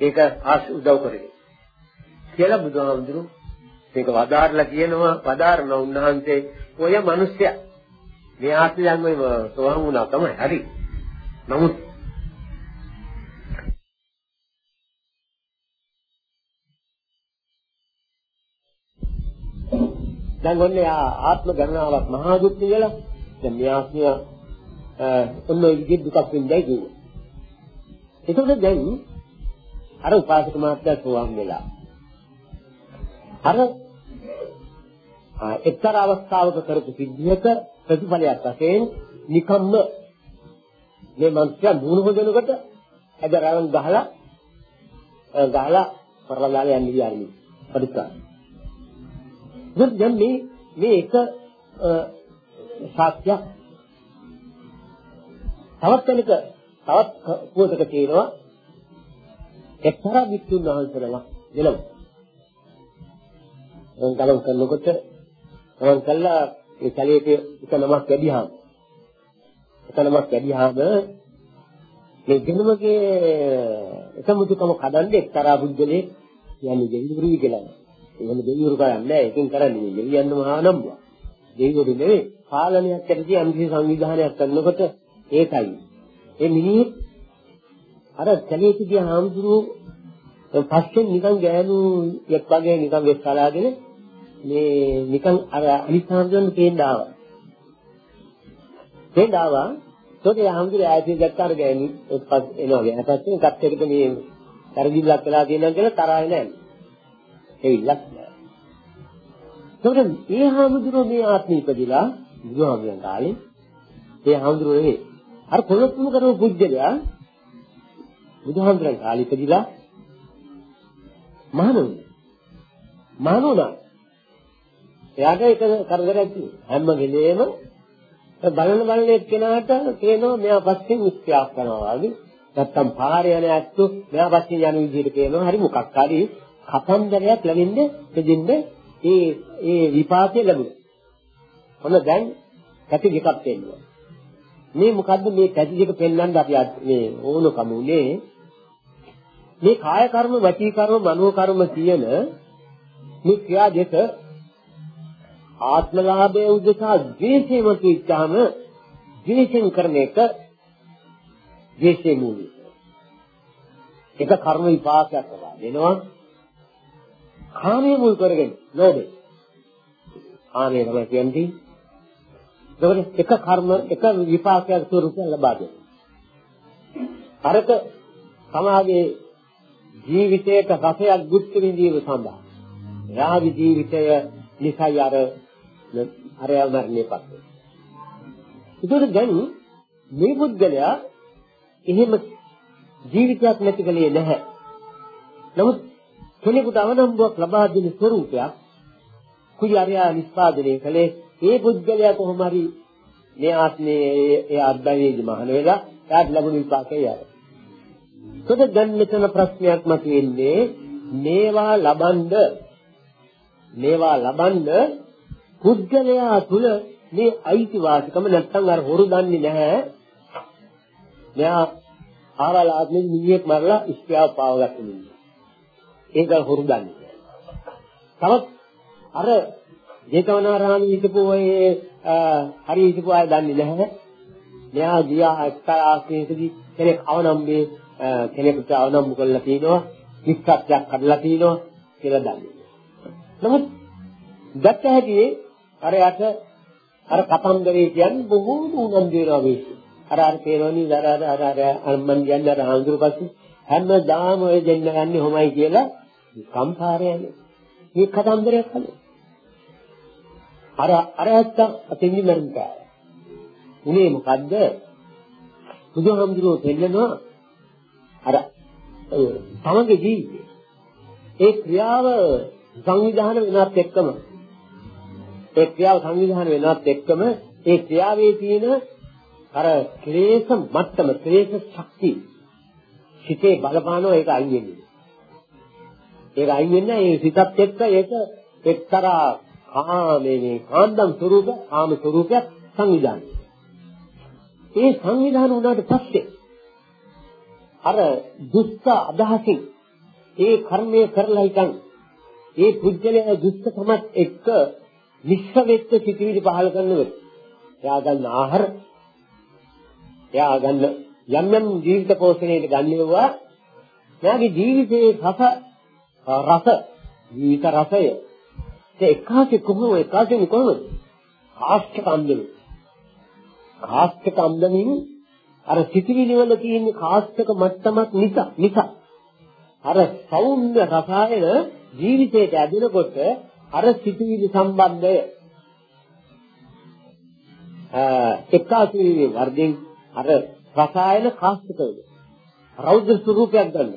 ඒක ආස් උදව් කරගෙන. කියලා බුදුහාමුදුරුවෝ මේක වදාarලා කියනවා වදාරන උන්වහන්සේ ඔය මිනිස්සයා මේ ආත්මයන් ඔය සෝහන් වුණා තමයි හරි. නමුත් දැන් ඔන්නේ ආත්ම ගණනාවක් මහා දුක් කියලා දැන් මේ ආත්මය ඔන්න ඉගෙ දුකක් වෙන්නේ කිව්වා. ඒකද දැන් අර උපාසක මාත්‍යා සෝවාන් වෙලා අර එක්තරා අවස්ථාවක කරපු සිද්ධියක ප්‍රතිඵලයක් වශයෙන් නිකම්ම මේ මනුස්සයා දුණු හොදනකොට ඇදරවන් ගහලා ගහලා පරලදාලා යන්නේ විහාරෙ පරිත්‍යාග. දැන් මේ මේ එක සාක්ෂියක් තවත් කෙනෙක් තවත් පුවතක තියෙනවා එක්තරා වික්තුන් වහන්සේලා දෙලව. ගලම් කරනකොට ගමන් කළා ඒ කැලේට එක නමක් වැඩිහාම එක නමක් වැඩිහාම මේ දෙනමගේ එකමුතුකම කඩන්නේ එක්තරා බුද්ධලේ කියන්නේ දෙවිවරු කියලා. එහෙම දෙවිවරු කරන්නේ ඒකෙන් කරන්නේ දෙවියන් මහා නම්බුව. දෙවිවරු නෙවෙයි පාලනයක් ඇති අන්තිම සංවිධානයක් කරනකොට ඒකයි. ඒ මිනිහෙක් අර කැලේකදී හාමුදුරුවෝ පස්සෙන් නිකන් ගෑනු එක් වගේ නිකන් වෙස් කලාගෙන මේ නිකන් අර අනිත් හාමුදුරන් පේන්න ආවා. පේන්න ආවා. ඒකේ හාමුදුරේ ආයතන දැක්කාර ගෑනි එක්පස් එනවා. එනපස්සේ එකත් එක්ක මේ කරදිල්ලක් වෙලා තියෙනවා කියලා තරහේ නැහැ. ඒ ඉල්ලක් නෑ. ඒකට මේ හාමුදුරුවෝ මේ ආත්මය ඉපදිලා බුදුහාමුදුරන් කාලේ ඒ හාමුදුරුවෝ නෙවෙයි. අර කොළොත්තුම කරපු පුජ්‍යලයා බුදුහාමුදුරන් කාලේ ඉපදිලා මහණුන් මහණුනා එයාට ඒක කරදරයක් තියෙනවා. හැම වෙලේම බලන බලන එක්කෙනාට තේනවා මෙයා පස්සෙන් ඉස්ත්‍යාක් කරනවා වගේ. නැත්තම් පාරේ යන ඇත්තු මෙයා පස්සෙන් යන විදිහට පේනවා. හරි මොකක් හරි කතන්දරයක් ලැබෙන්නේ දෙදින්ද ඒ ඒ විපාකය ලැබුණා. ඔන්න දැන් පැති දෙකක් තියෙනවා. මේ මොකද්ද මේ පැති දෙක පෙන්වන්න අපි මේ ඕනකම උනේ මේ කාය කර්ම, වචී කර්ම, මනෝ කර්ම කියන මේ ක්‍රියා දෙක ආත්මලාභයේ උදෙසා ද්වේෂය මතු ඉච්ඡාම ද්වේෂෙන් කරන එක ද්වේෂේ මූලික. ඒක කර්ම විපාකයක් වගේ දෙනවා. කාමයේ මුල් කරගෙන ලෝභය. කාමයේ තමයි කියන්නේ. ඒකනේ එක කර්ම එක විපාකයක් ස්වරූපයෙන් ලබා දෙනවා. අරක සමාගයේ ජීවිතයක රසයක් බුද්ධ විඳීම සඳහා රාග ජීවිතය නිසයි අර අරය මරණයපත් ඒකට දැන් මේ බුද්ධලයා එහෙම ජීවිතයක් නැති කලේ නැහැ නමුත් කෙනෙකුට අවනම්බුවක් ලබා දෙන ස්වરૂපයක් කුයි අරයා නිස්පාදනය කළේ ඒ බුද්ධලයා කොහොම හරි මේ ආත්මයේ ඒ අද්දවේදී මහන වෙලා එයාට ලැබුණු විපාකය යාර. ඒකද දැන් මෙතන ප්‍රශ්නයක් මතුවෙන්නේ මේවා ලබනද මේවා ලබන්න පුද්ගලයා තුල මේ අයිතිවාසිකම නැත්තම් අර හොරු දන්නේ නැහැ. මෙයා ආවල ආත්මෙ නිවියක් මරලා ඉස්ත්‍යාව පාවගත්ත නිවිය. ඒක හොරු දන්නේ. තවත් අර ජේතවනාරාමයේ හිටපු ඔය හරි හිටපු අය දන්නේ නැහැ. මෙයා ගියා එක්තරා ආශ්‍රයකදී කෙනෙක් අවනම්බේ කෙනෙකුට අවනම්බු කරලා තිනවා, විස්කත්යක් කඩලා තිනවා කියලා දන්නේ. නමුත් දැක්ක හැටියේ අර යට අර කතන්දරේ කියන්නේ බොහෝ උනන්දු වෙනවා මේ. අර අර තේරෙන්නේ අර අර අර අර අම්මන් කියන්නේ අර හාමුදුරු පස්සේ හැමදාම ඔය දෙන්න ගන්නේ හොමයි කියලා සම්පාරයනේ. මේ කතන්දරයක් කළේ. අර අර ඇත්ත අතින්දි මරුන්කා. උනේ මොකද්ද? බුදුහාමුදුරුවෝ දෙන්නනවා අර තමගේ ජීවිතේ ඒ ක්‍රියාව සංවිධාන වෙනත් එක්කම ඒ ක්‍රියාව සංවිධාන වෙනත් එක්කම ඒ ක්‍රියාවේ තියෙන අර ක්ලේශ මට්ටම ක්ලේශ ශක්තිය සිතේ බලපානවා ඒක අයින් වෙන්නේ. ඒක අයින් වෙන්නේ ඒ සිතත් එක්ක ඒක එක්තරා කාමේ මේ කාන්දම් ස්වરૂප කාම ස්වરૂපයක් සංවිධානය. ඒ සංවිධාන වුණාට පස්සේ අර දුෂ්ට අදහසින් ඒ කර්මය කරලා හිටන් ඒ පුද්ගලයා දුෂ්ටකමත් එක්ක මිශ්‍ර වෙච්ච සිටිවිලි පහල කරනකොට එයා ගන්න ආහාර එයා ගන්න යම් යම් ජීවිත පෝෂණයට ගන්නවා. එයාගේ ජීවිතයේ රස රස ජීවිත රසය. ඒ එකාසේ කොහොම එකාසේ කොහොමද කාස්තික අන්දමින්. කාස්තික අන්දමින් අර සිටිවිලි වල තියෙන කාස්තික මට්ටමක් නිසා නිසා අර සෞම්‍ය රසායන ජීවිතයට ඇදෙනකොට අර සිතුවිලි සම්බන්ධය. එක්කාසී වර්ධෙන් අර රසායන කාස්තික වෙන රෞද්‍ර ස්වරූපයක් ගන්න.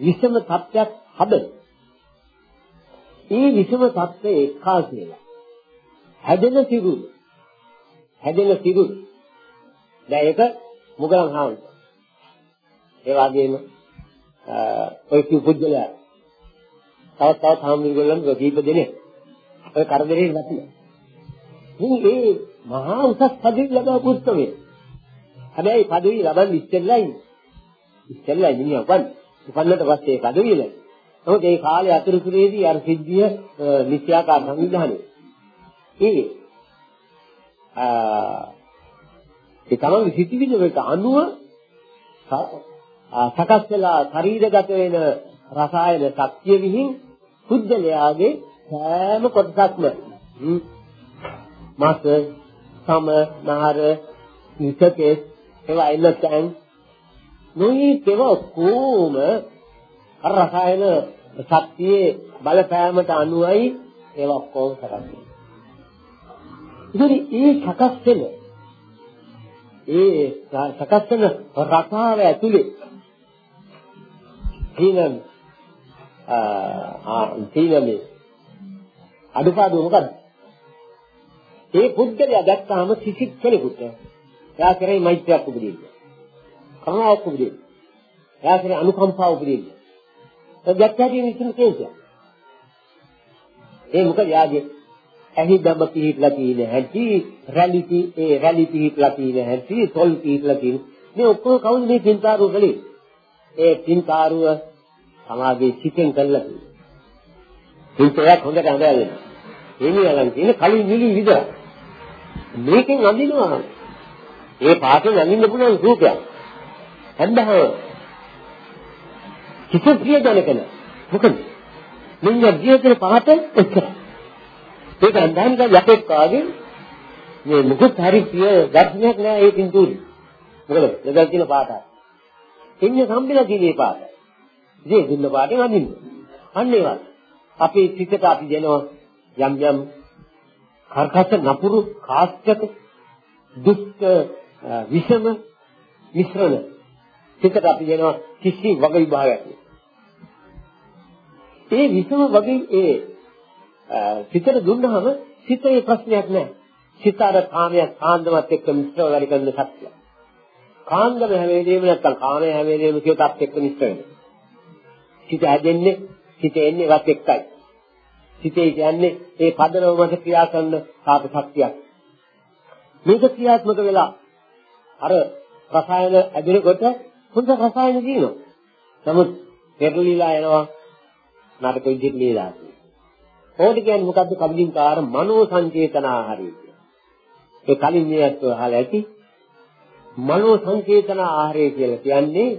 විෂම තත්ත්වයක් හදන ඒ විෂම තත්ත්වය එක්කාසීලා හැදෙන සිරුරු හැදෙන සිරුරු දැන් ඒක මුගලන් හාමුදුරුවෝ ඒ වගේම ඔය කිව්පුද්දලයා තවත් තවත් හාමුදුරුවෝ කීප දෙනෙක් ඔය කරදරේ නැතිව. ඉතින් ඒ මහා උසස් පදවි ලබාපු උත්සවය. හැබැයි පදවි ලබන්න ඉස්සෙල්ලා ඉන්නේ. ඉස්සෙල්ලා ඉන්නේ උපන්. උපන්නට පස්සේ පදවිය ලැබෙනවා. නමුත් ඒ කාලේ අතුරුතුරේදී අර සිද්ධිය නිත්‍යාකාර සංවිධානය. ඒ ආ ඒ තමයි සිතිවිලි වලට අනුව සකස් වෙලා ශරීරගත වෙන රසායන ශක්තිය විහිං පුද්ගලයාගේ සෑම කොටසක්ම මාස සම නහර ඉසකේ ඒවා එන්නතන් නොයි තව කොම අර රසායන ශක්තියේ බලපෑමට අනුවයි ඒවා ඔක්කොම සකස් වෙන්නේ. ඉතින් ඒ සකස් වෙන ඒ සකස් වෙන රසාව ඇතුලේ තියෙන ආ තියෙන මේ අඩුපාඩු මොකද්ද? ඒ පුද්ගලයා දැක්කාම කිසිත් කෙනෙකුට එයා කරේ මෛත්‍රියක් උපදින්න. කරුණාවක් උපදින්න. එයා කරේ අනුකම්පාව උපදින්න. ගැටහැටි විසුණු කේසයක්. ඒ මොකද යාගේ ඇහි දඹ පිහිටලා තියෙන හැටි, රැලිටි ඒ රැලි පිහිටලා තියෙන හැටි, තොල් පිහිටලා තියෙන මේ ඔක්කොම කවුද මේ පින්කාරුව කළේ? ඒ පින්කාරුව සමාජයේ සිටෙන් කළා කියලා. පින්කයක් හොඳට හඳාගෙන. එන්නේ අලන් තියෙන කලින් නිලි විතර. මේකෙන් අඳිනවා. ඒ පාටෙන් අඳින්න පුළුවන් රූපයක්. හැබැයි කිසි ප්‍රිය දැනකන. මොකද? මෙන්න ජීවිතේ පාට එච්චරයි. ඒක අඳහන් ගා යකෙක් ආගේ මේ මුකුත් හරි ප්‍රිය දර්ශනයක් නෑ ඒ පින්තූරේ. මොකද ලෙදල් කියන පාටයි. එන්නේ සම්බිලා තියෙන පාට. ඉතින් දුන්න පාටෙන් අඳින්න. අන්න ඒ වගේ. අපේ සිතට අපි දෙනවා යම් යම් කර්කස නපුරු කාස්කත දුෂ්ට විෂම මිශ්‍රණ සිතට අපි දෙනවා කිසි වග විභාගයක් නෑ. ඒ විෂම වගේ ඒ සිතට දුන්නාම සිතේ ප්‍රශ්නයක් නෑ. සිත අර කාමයක් කාන්දමත් එක්ක මිශ්‍රව වැඩ කරන සත්‍යය. කාන්දම හැම වෙලේම නැත්තම් කාමයේ හැම වෙලේම කියතත් එක්ක මිශ්‍ර වෙනවා. සිත හැදෙන්නේ සිත එන්නේ වත් එක්කයි. සිතේ කියන්නේ ඒ පදනම මත ක්‍රියා කරන සාප ශක්තියක්. මේක ක්‍රියාත්මක වෙලා අර රසායන ඇදෙනකොට හොඳ රසායන දිනනවා. නමුත් පෙරලිලා යනවා නරක විදිහට ලීලා. ඕකට කියන්නේ මොකද්ද කබලින්කාර මනෝ සංචේතන ආහාරය ඒ කලින් මේවත් අහලා ඇති මනෝ සංචේතන ආහාරය කියලා කියන්නේ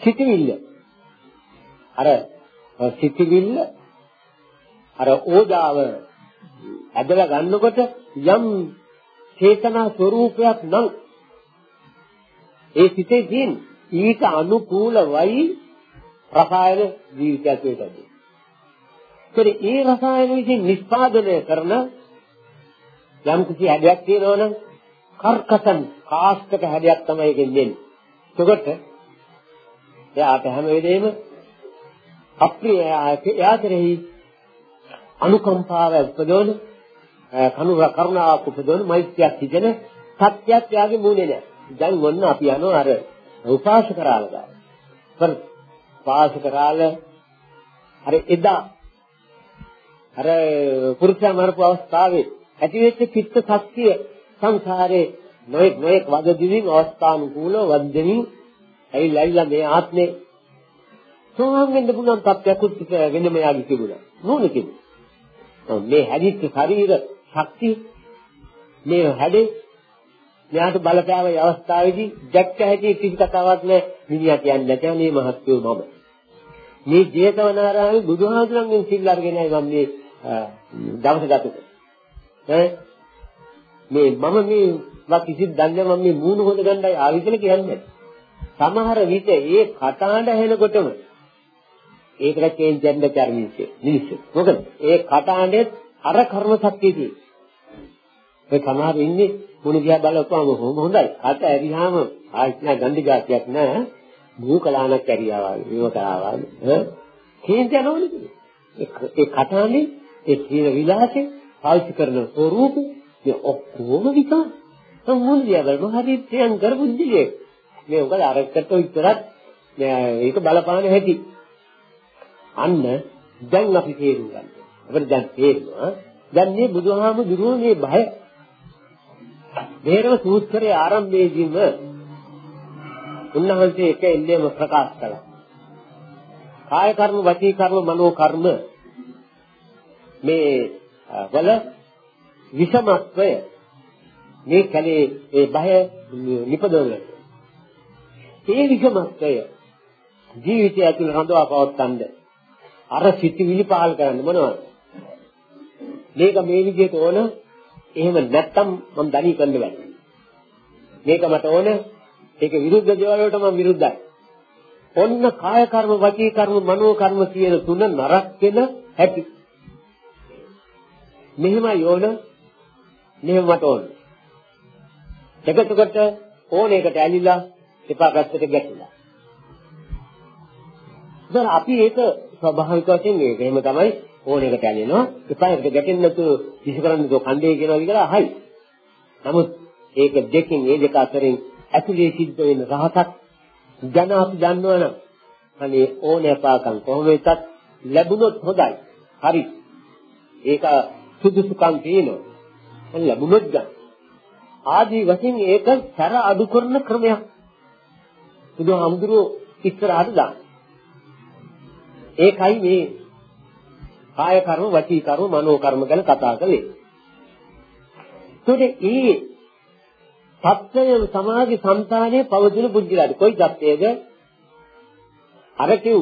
සිටිවිල්ල. අර සිටිවිල්ල අර ඕජාව ඇදලා ගන්නකොට යම් චේතනා ස්වરૂපයක් නම් ඒ සිතේ තියෙන ඊට අනුකූලවයි රසායන ජීවිතයක් වේදන්නේ. ඒතර ඒ රසායන විසින් නිෂ්පාදනය කරන යම් කිසි හැඩයක් තියෙනවනම් කර්කසන් කාස්කක හැඩයක් තමයි ඒකෙන් දෙන්නේ. එතකොට එයාට හැම වෙලේම අප්‍රිය එයා කෙරෙහි අනුකම්පාව උපදවන කනුර කරුණාවක් උපදවන මෛත්‍රියක් හිතෙන සත්‍යයක් යාගේ මූලේ නෑ. දැන් වොන්න අපි යනවා අර උපාසකරාල ගාව. පර උපාසකරාල අර එදා අර පුරුෂයා මරපු අවස්ථාවේ ඇතිවෙච්ච චිත්ත ශක්තිය සංසාරේ නොඑක් නොඑක් වද දිවින් අවස්ථානුකූලව වද්දෙමින් ඇවිල්ලා ඇවිල්ලා මේ ආත්මේ සෝහම් වෙන්න පුළුවන් තත්ත්වයක් උත් වෙනම යාගේ තිබුණා. නෝනේ කිව්වා. මේ හැදිච්ච ශරීර ශක්තිය මේ හැදේ මෙයාට බලපෑවේ අවස්ථාවේදී දැක්ක හැටි කිසි කතාවක් නැහැ මිනිහා කියන්නේ නැතේ මේ මහත්යෝ මම මේ ජේතවනාරාමේ බුදුහාමුදුරන්ගෙන් සිල් අරගෙනයි මම මේ දවස ගත ඈ මේ මම මේ වා කිසිත් දන්නේ මම මේ මූණ හොද ගන්නයි ආවි කියලා කියන්නේ සමහර විට ඒ කතාඬ ඇහෙනකොටම ඒකට චේන්ජ් දෙන්න කර්මින්සේ මිනිස්සු. මොකද ඒ කටහඬෙත් අර කර්ම ශක්තියදී. ඒ සමහර ඉන්නේ මුණ දිහා බලපුවම හොඳයි. අත ඇරියාම ආයිත් නෑ ගන්ධ જાතියක් නෑ. මූකලානක් ඇරියා වගේ, මේව කරා වගේ. චේන්ජ් යනවනේ. ඒ කටහඬේ ඒ සීල විලාසේ පාවිච්චි කරන ස්වරූප මේ ඔක්කොම විකාර. මුණ දිහා බලපුවම හරි තියන් කරපුද්දියේ. මේ උගල අරකට විතරක් මේක බලපාන හැටි. අන්න දැන් අපි තේරුම් ගන්න. අපිට දැන් තේරෙනවා දැන් මේ බුදුහාමුදුරුවෝ මේ බය මේරම සූත්‍රයේ ආරම්භයේදීම උන්වහන්සේ එක එල්ලේම ප්‍රකාශ කළා. කාය කර්ම, වචී කර්ම, මනෝ කර්ම මේ වල විෂමත්වය මේ කලේ ඒ බය නිපදවල. ඒ විෂමත්වය ජීවිතය ඇතුළේ රඳවා පවත්තන්නේ අර සිතිවිලි පහල් කරන්න මොනවද? මේක මේ විදිහට ඕන එහෙම නැත්තම් මම දණී කරන්න බෑ. මේක මට ඕන ඒක විරුද්ධ දේවල් වලට මම විරුද්ධයි. ඔන්න කාය කර්ම, වචී කර්ම, මනෝ කර්ම කියන තුන නරක වෙන හැටි. මෙහෙමයි ඕන මෙහෙම මට ඕන. දෙකකට ඕන එකට ඇලිලා එපා පැත්තට ගැටිලා. දැන් අපි ඒක ස්වභාවික වශයෙන් මේක එහෙම තමයි ඕන එකට ඇලෙනවා. එපා එකට ගැටෙන්නේ නැතුව විශ් කරන්න දෝ කණ්ඩේ කියනවා කියලා අහයි. නමුත් ඒක දෙකෙන් ඒ දෙක අතරින් ඇතුලේ සිද්ධ වෙන රහසක් ජන අපි දන්නවනම් අනේ ඕනෑපාකම් කොහොම වෙතත් ලැබුණොත් හොඳයි. හරි. ඒක සුදුසුකම් තියෙනවා. ඔන්න ලැබුණොත් ගන්න. ආදී වශයෙන් ඒක සැර අඩු කරන ක්‍රමයක්. බුදුහාමුදුරුවෝ ඉස්සරහට දාන. ඒකයි මේ කාය කර්ම, වචී කර්ම, මනෝ කර්ම ගැන කතා කළේ. ඒකට ඒ සත්‍යය සමාධි సంతානයේ පවතින බුද්ධිලාද කොයි தත්යේද? අර කිව්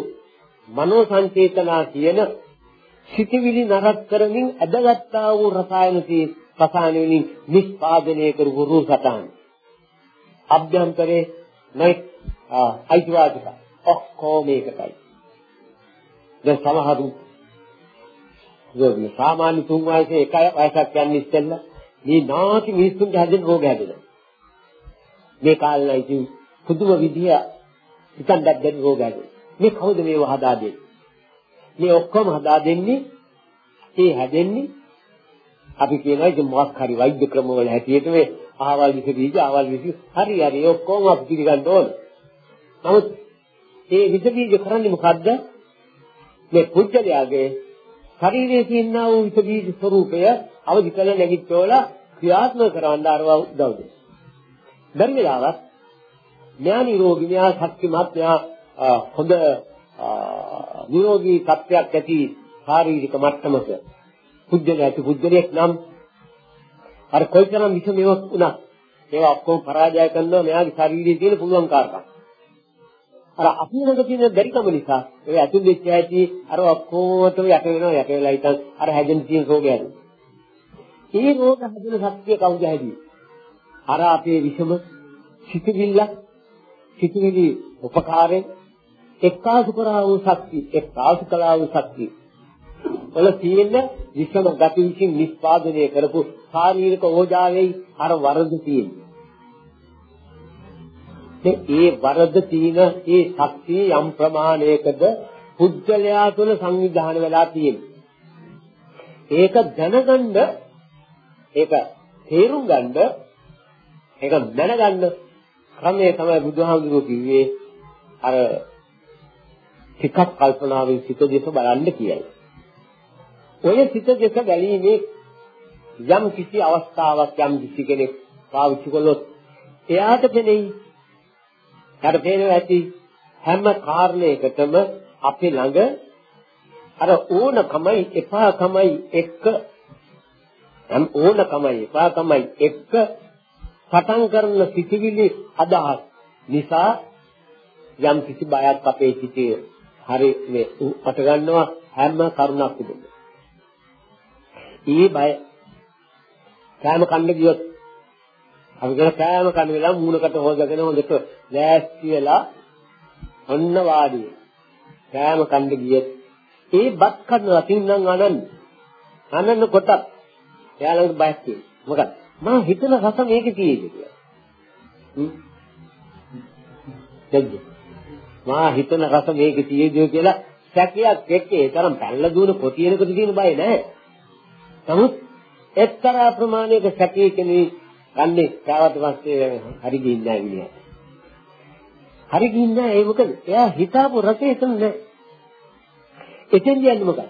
මනෝ සංචේතනා කියන සිටිවිලි නරක කරමින් ඇදගත්තා වූ රසායන රසායන වලින් නිෂ්පාදනය කරපු රූප සතහන්. අභ්‍යන්තරේ නැයි අයිතිවාසික ඔක්කොම එකයි. දැන් සමහරු ඒ සාමාන්‍ය තුන් වයසේ එක වයසක් යන ඉස්සෙල්ලා මේ නාති මිනිස්සුන්ට හැදෙන රෝග හැදෙනවා. මේ කාලේ ඉතින් පුදුම විදිය හිතන් දැක්දෙන රෝග හැදෙනවා. මේ කවුද මේව හදා දෙන්නේ? මේ ඔක්කොම හදා දෙන්නේ ඒ හැදෙන්නේ අපි කියනවා ඒක මොකක් හරි වෛද්‍ය ක්‍රම වල හැටියට මේ අහවල් විස බීජ අහවල් විස හරි හරි ඔක්කොම අපි පිළිගන්න ඕන. නමුත් මේ විස බීජ කරන්නේ මොකද්ද? මේ පුජ්‍යලයාගේ ශරීරයේ තියෙනා වූ විස බීජ ස්වરૂපය අවදි කළ නැගිට්ටෝලා ක්‍රියාත්මක කරවන්න අරව උදව් දෙනවා. බැරි වෙලාවක් ඥාන නිරෝගී ඥා ශක්තිමත් ඥා හොඳ නිරෝගී තත්ත්වයක් ඇති ශාරීරික මට්ටමක පුජ්‍යල ඇති පුජ්‍යලයක් නම් අර කොයිතරම් විසමයක් වුණා ඒවා ඔක්කොම පරාජය කරනවා මෙයාගේ ශරීරයේ තියෙන පුළුවන් කාර්යයක්. අර අපි ළඟ තියෙන බැරිකම නිසා ඒ ඇතුල් වෙච්ච ඇති අර ඔක්කොමතම යට වෙනවා යට වෙලා ඉතින් අර හැදෙන තියෙන රෝගය හැදෙනවා. ඒ රෝග හැදෙන ශක්තිය කවුද හැදී? අර අපේ විෂම සිතුවිල්ල සිතුවිලි උපකාරයෙන් එක්කාසු කරා වූ ශක්තිය එක්කාසු කළා වූ ශක්තිය වල තියෙන විෂම ගති විසින් නිස්පාදනය කරපු ශාරීරික ඕජාවෙයි අර වරද තියෙන්නේ. ඒ වරද තියෙන ඒ ශක්තිය යම් ප්‍රමාණයකද පුද්ගලයා තුළ සංවිධානය වෙලා තියෙන්නේ. ඒක දැනගන්න ඒක තේරුම් ගන්න ඒක දැනගන්න ක්‍රමය තමයි බුදුහාමුදුරුවෝ කිව්වේ අර ටිකක් කල්පනාවෙන් සිත දෙස බලන්න කියලා. ඔය සිත දෙස බැලීමේ යම් කිසි අවස්ථාවක් යම් කිසි කෙනෙක් පාවිච්චි කළොත් එයාට පෙනෙයි. අර පේනවා ඇති හැම කාරණයකටම අපි ළඟ අර ඕනකමයි එපාකමයි එක්ක හැම ඕනකමයි එපාකමයි එක්ක පටන් කරන සිතිවිලි අදහස් නිසා යම් කිසි බයක් අපේ සිටේ හරි මේ අට ගන්නවා හැම කරුණක් තිබුණා. ඊ බය. කෑම කන්න ගියොත් අපි කියන කෑම කන වෙලාව මූණකට හොදගෙන හොඳට ලෑස්ති වෙලා ඔන්න වාඩි කෑම කන්න ගියොත් ඒ බත් කන්න අතින් නම් අනන්න. අනන්න කොට එයාලට බයක් තියෙනවා. මොකද? මම හිතන රස මේකේ තියෙන්නේ කියලා. හ්ම්? මා හිතන රස මේකේ තියෙදියෝ කියලා සැකයක් එක්ක ඒ තරම් පැල්ල දුවන පොතියනකට තියෙන බය නැහැ. නමුත් එක්තරා ප්‍රමාණයක සැකයකනේ ගන්නේ කාවත් පස්සේ හරි ගින්නේ නැහැ හරි ගින්නේ ඒ මොකද? එයා හිතාපු රසේ එතන නැහැ. එතෙන් යන්නේ මොකද?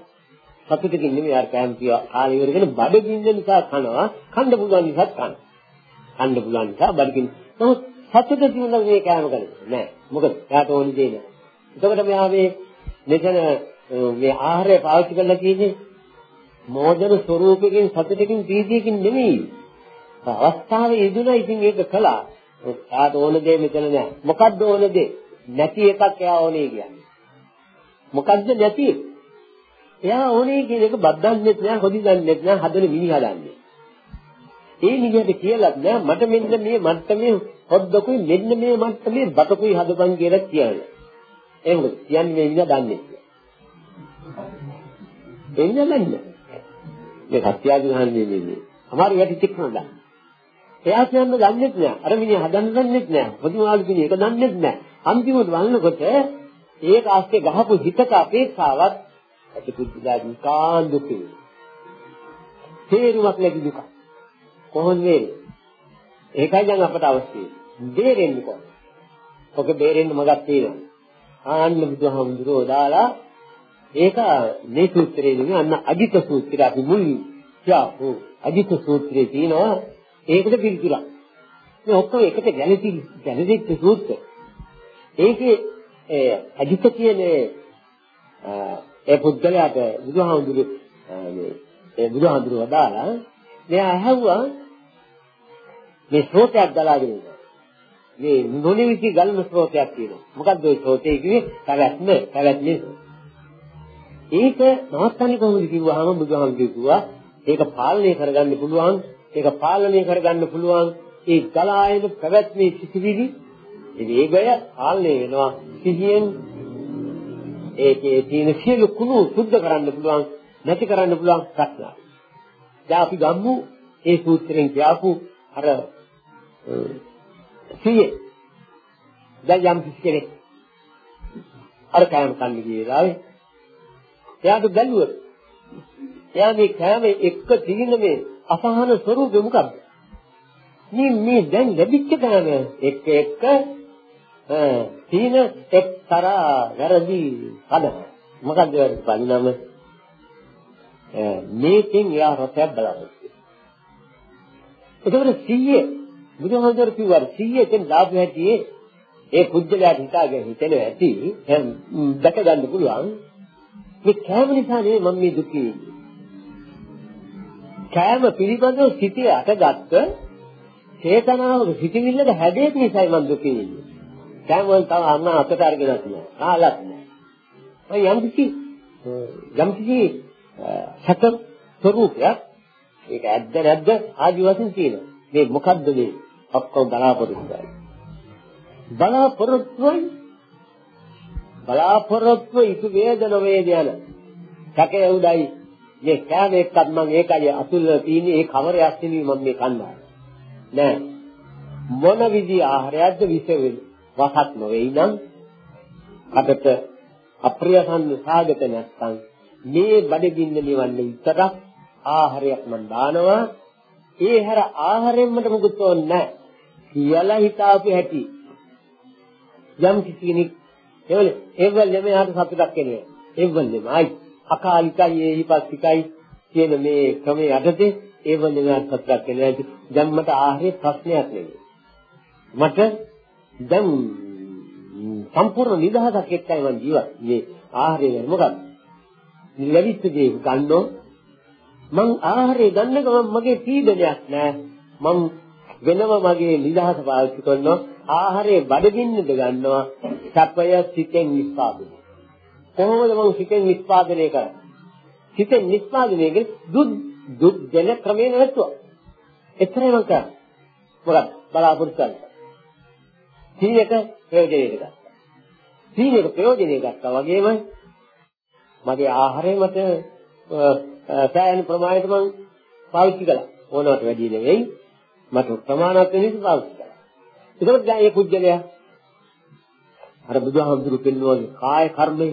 සතුටකින් නෙමෙයි අර කෑම කිය කාලේ ඉවරගෙන බඩ ගින්න නිසා කනවා, කන්න පුළුවන් නිසා කනවා. කන්න පුළුවන් නිසා බඩගින්න. නමුත් සතුට ජීවන මේ කෑම කරන්නේ නෑ. මොකද එයාට ඕනි දේ නෑ. එතකොට මෙහා මේ මෙතන මේ ආහාරය පාවිච්චි කරලා තියෙන්නේ මෝදන ස්වරූපකින් සතුටකින් ප්‍රීතියකින් නෙමෙයි. අවස්ථාවේ යෙදුණා ඉතින් ඒක කළා. එයාට ඕන දේ මෙතන නෑ. මොකද්ද ඕන දේ? නැති එකක් එයා ඕනේ කියන්නේ. මොකද්ද නැති? එයා ඕනේ කියන එක බද්දන්නෙත් නෑ, හොදි දන්නෙත් නෑ, හදන මිනිහා දන්නේ. ඒ විදිහට කියලා නෑ මට මෙන්න මේ මට්ටමේ හොද්දකුයි මෙන්න මේ මට්ටමේ බතකුයි හදපන් කියලා කියන්නේ. ඒ මොකද කියන්නේ මේ විදිහ දන්නේ. එන්න ගන්න. මේ සත්‍යාධිහාන්නේ නෙමෙයි. අමාරු යටි චික්කනලා. එයා කියන්නේ දන්නේත් නෑ. අර මිනිහ හදන්න දන්නේත් නෑ. පොදුමාලු කෙනෙක් ඒක දන්නේත් නෑ. අන්තිමට වළනකොට ඒක ආස්තේ ගහපු හිතක අපේක්ෂාවක් ඇති පුදුදාදී කාන් දුකේ. තේරුමක් නැති දුක. කොහොමද වෙන්නේ? ඒකයි දැන් අපට අවශ්‍ය. බේරෙන්නේ කොහොමද? ඔක බේරෙන්න මගක් තියෙනවා. ආන්න බුදුහාමුදුරුවෝ දාලා ඒක මේ සූත්‍රයේ නෙමෙයි අන්න අජිත සූත්‍රය අපි මුල් කියපු අජිත සූත්‍රයේ තියෙනවා ඒකට පිළිතුරක්. මේ ඔක්කොම එකට ගැලපි ගැලපෙච්ච සූත්‍ර. ඒකේ ඒ අජිත කියන්නේ ඒ පුද්ගලයාට බුදුහාමුදුරු මේ ඒ බුදුහාමුදුරුවෝ දාලා මෙයා ඇහුවා මේ ස්රෝතයක් ගලාගෙන ඉන්නවා. මේ නොනිවිසි ගලන ස්රෝතයක් තියෙනවා. මොකද්ද ඒ ස්රෝතේ කිව්වේ? පැවැත්ම, පැවැත්මේ. ඒක නවත්තන්නේ කොහොමද කිව්වහම බුදුහාමුදුරුවෝ කිව්වා ඒක පාලනය කරගන්න පුළුවන්. ඒක පාලනය කරගන්න පුළුවන්. ඒ ගලායන පැවැත්මේ සිටිවිලි ඒ වේගය පාලනය වෙනවා. සිහියෙන් ඒකේ තියෙන සියලු කුණු සුද්ධ කරන්න පුළුවන්, නැති කරන්න පුළුවන් ප්‍රඥාව. දැන් අපි ගම්මු ඒ සූත්‍රයෙන් කියපු අර සිය දැන් යම් කිසි කෙනෙක් අර කෑම කන්න ගිය වෙලාවේ එයාට බැලුවොත් එයා මේ කෑම එක්ක තියෙන මේ අසහන ස්වરૂපෙ මොකක්ද? මේ මේ දැන් ලැබිච්ච කෑම එක්ක එක්ක තියෙන එක්තරා වැරදි හදන මොකක්ද වැරදි පරිණාම මේකෙන් එයා රසයක් බලාපොරොත්තු එතකොට 100 බුදුහාමුදුර කිව්වා 100 එතෙන් ලාභ හැටියේ ඒ පුජ්‍යලයාට හිතාගෙන හිතෙන ඇති. දැක ගන්න පුළුවන්. මේ කෑම නිසා නෙමෙයි මම මේ දුකේ කෑම පිළිබඳව සිටේ අටගත්ත චේතනාවක සිටිවිල්ලක හැදෙන්න නිසායි මම දුකේ ඉන්නේ කෑම වල තව අන්න අතට අරගෙන නැහැ කාලත් නැහැ යම් කිසි යම් කිසි සැක ස්වરૂපයක් ඒක ඇද්ද නැද්ද ආදි වශයෙන් තියෙනවා මේ මොකද්ද මේ ඔක්කොම බලාපොරොත්තුයි. බලාපොරොත්තුයි බලාපොරොත්තු ඉතු වේද නොවේද යන සැකේ උඩයි. මේ කෑම එක්කත් මම ඒකයි අතුල් තියෙන්නේ ඒ කවරයක් නෙවෙයි මම මේ කන්නා නෑ. මොන විදි ආහාරයක්ද විස වසක් නොවේ නම් අදට අප්‍රියසන්න සාගත නැත්නම් මේ බඩගින්න නිවන්න විතරක් ආහාරයක් මම දානවා. ඒ හැර ආහාරයෙන් මට මුකුත් ඕනේ නැහැ. කියලා හිතාපු හැටි. යම් කිසි කෙනෙක් එවලේ ඒවල් නෙමෙයි සතුටක් එන්නේ ඒවල් නෙමෙයි අකාලිකයි ඒහිපස්තිකයි කියන මේ ක්‍රමයේ යටතේ ඒවල් නෙමෙයි සතුටක් එන්නේ දැන් මට ආහාරයේ ප්‍රශ්නයක් නෙමෙයි මට දැන් සම්පූර්ණ නිදහසක් එක්කයි මම ජීවත්. මේ ආහාරය මොකක්ද? ලැබිච්ච දේ ගන්නෝ. මං ආහාරය ගන්න ගමන් මගේ පීඩනයක් නෑ. මං වෙනම මගේ නිදහස පාවිච්චි කරනවා. ආහාරයේ බඩගින්නද ගන්නවා. සැපය සිතෙන් නිස්පාදනය. කොහොමද මම සිතෙන් නිස්පාදනය කරන්නේ? සිතෙන් නිස්පාදනය කියන්නේ දුක් දුක් දෙන ක්‍රමේ නැතුව. එතරම් මම කරන්නේ. මොකක්ද බලාපොරොත්තු වෙනවා සීයක ප්‍රයෝජනෙ ගත්තා සීයක ප්‍රයෝජනෙ ගත්තා වගේම මගේ ආහාරය මත සෑහෙන ප්‍රමාණයට මම පාවිච්චි කළා ඕනවට වැඩි නෙවෙයි මට ප්‍රමාණවත් වෙන නිසා පාවිච්චි කරා. ඒකත් දැන් මේ පුජ්‍යලයා අර බුදුහාමුදුරු පෙන්වන්නේ කාය කර්මය,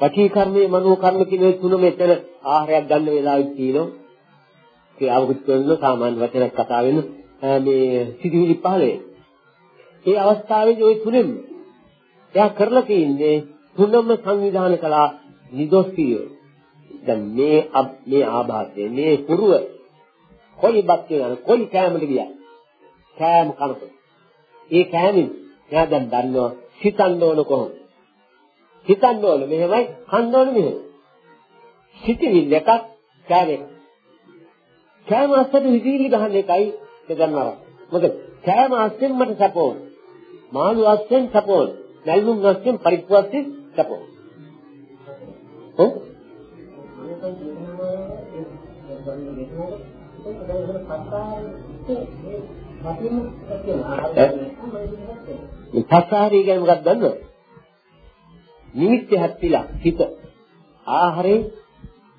වචී කර්මය, මනෝ කර්ම කියන තුන මෙතන ආහාරයක් ගන්න වෙලාවෙත් තියෙනවා. ඒ අවුත් කරන සාමාන්‍ය වචනක් කතා වෙන මේ සිදුවිලි පහලේ. ඒ අවස්ථාවේදී ওই තුනෙන් එයා කරලා තියෙන්නේ තුනම සංවිධානය කළා නිදොස්තිය. දැන් මේ මේ ආභාසය මේ පුරුව කොයි බත් කියන කොයි කෑමද ගියා? කෑම කනකොට. ඒ කෑමෙන් එයා දැන් දන්නවා හිතන්න ඕන කොහොමද? හිතන්න ඕන මෙහෙමයි කන්න ඕන මෙහෙම සිටිවිල්ල එකක් කෑම කෑම අස්සට විසිරි ගහන එකයි දෙගන්නවා මොකද කෑම අස්සෙන් මට සපෝන මාළු අස්සෙන් සපෝන නැල්මුම් අස්සෙන් පරිප්පු අස්සෙන් සපෝන ඔව් මේ පස්සාරිය කියන්නේ මොකක්ද දන්නවද? නිමිත්ත හැප්පිලා හිත ආහාරේ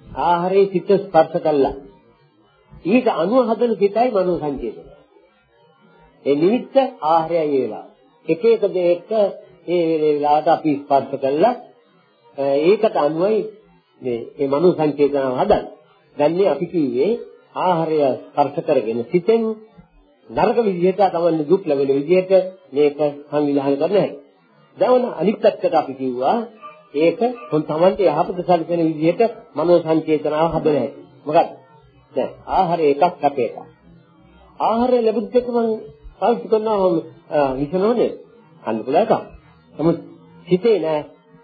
ආහාරේ සිත ස්පර්ශ කළා. ඊට අනුව හදන සිතයි මනෝ සංකේතය. ඒ නිමිත්ත ආහාරයයි වේලා. එක එක දෙයක ඒ වෙලාවට අපි ස්පර්ශ කළා ඒකට අනුවයි මේ මේ මනෝ සංකේතන හදන්නේ. දැන් මේ අපි කිව්වේ ආහාරය ස්පර්ශ කරගෙන සිතෙන් නරක විදිහට තමයි දුක් ලැබෙන විදිහට මේක සංවිධානය කරන්න හැකියි. දැන් අනිත් පැත්තට අපි කිව්වා ඒක හොන් තමන්ට යහපත සැලසෙන විදිහට මනෝ සංචේතනාව හදන හැටි. මොකද? දැන් ආහාරය එකක් අපේ එකක්. ආහාරය ලැබුත් එක්ක මම පාවිච්චි කරනවා විසනෝනේ. කන්න පුළුවන් එකක්. නමුත් හිතේ නෑ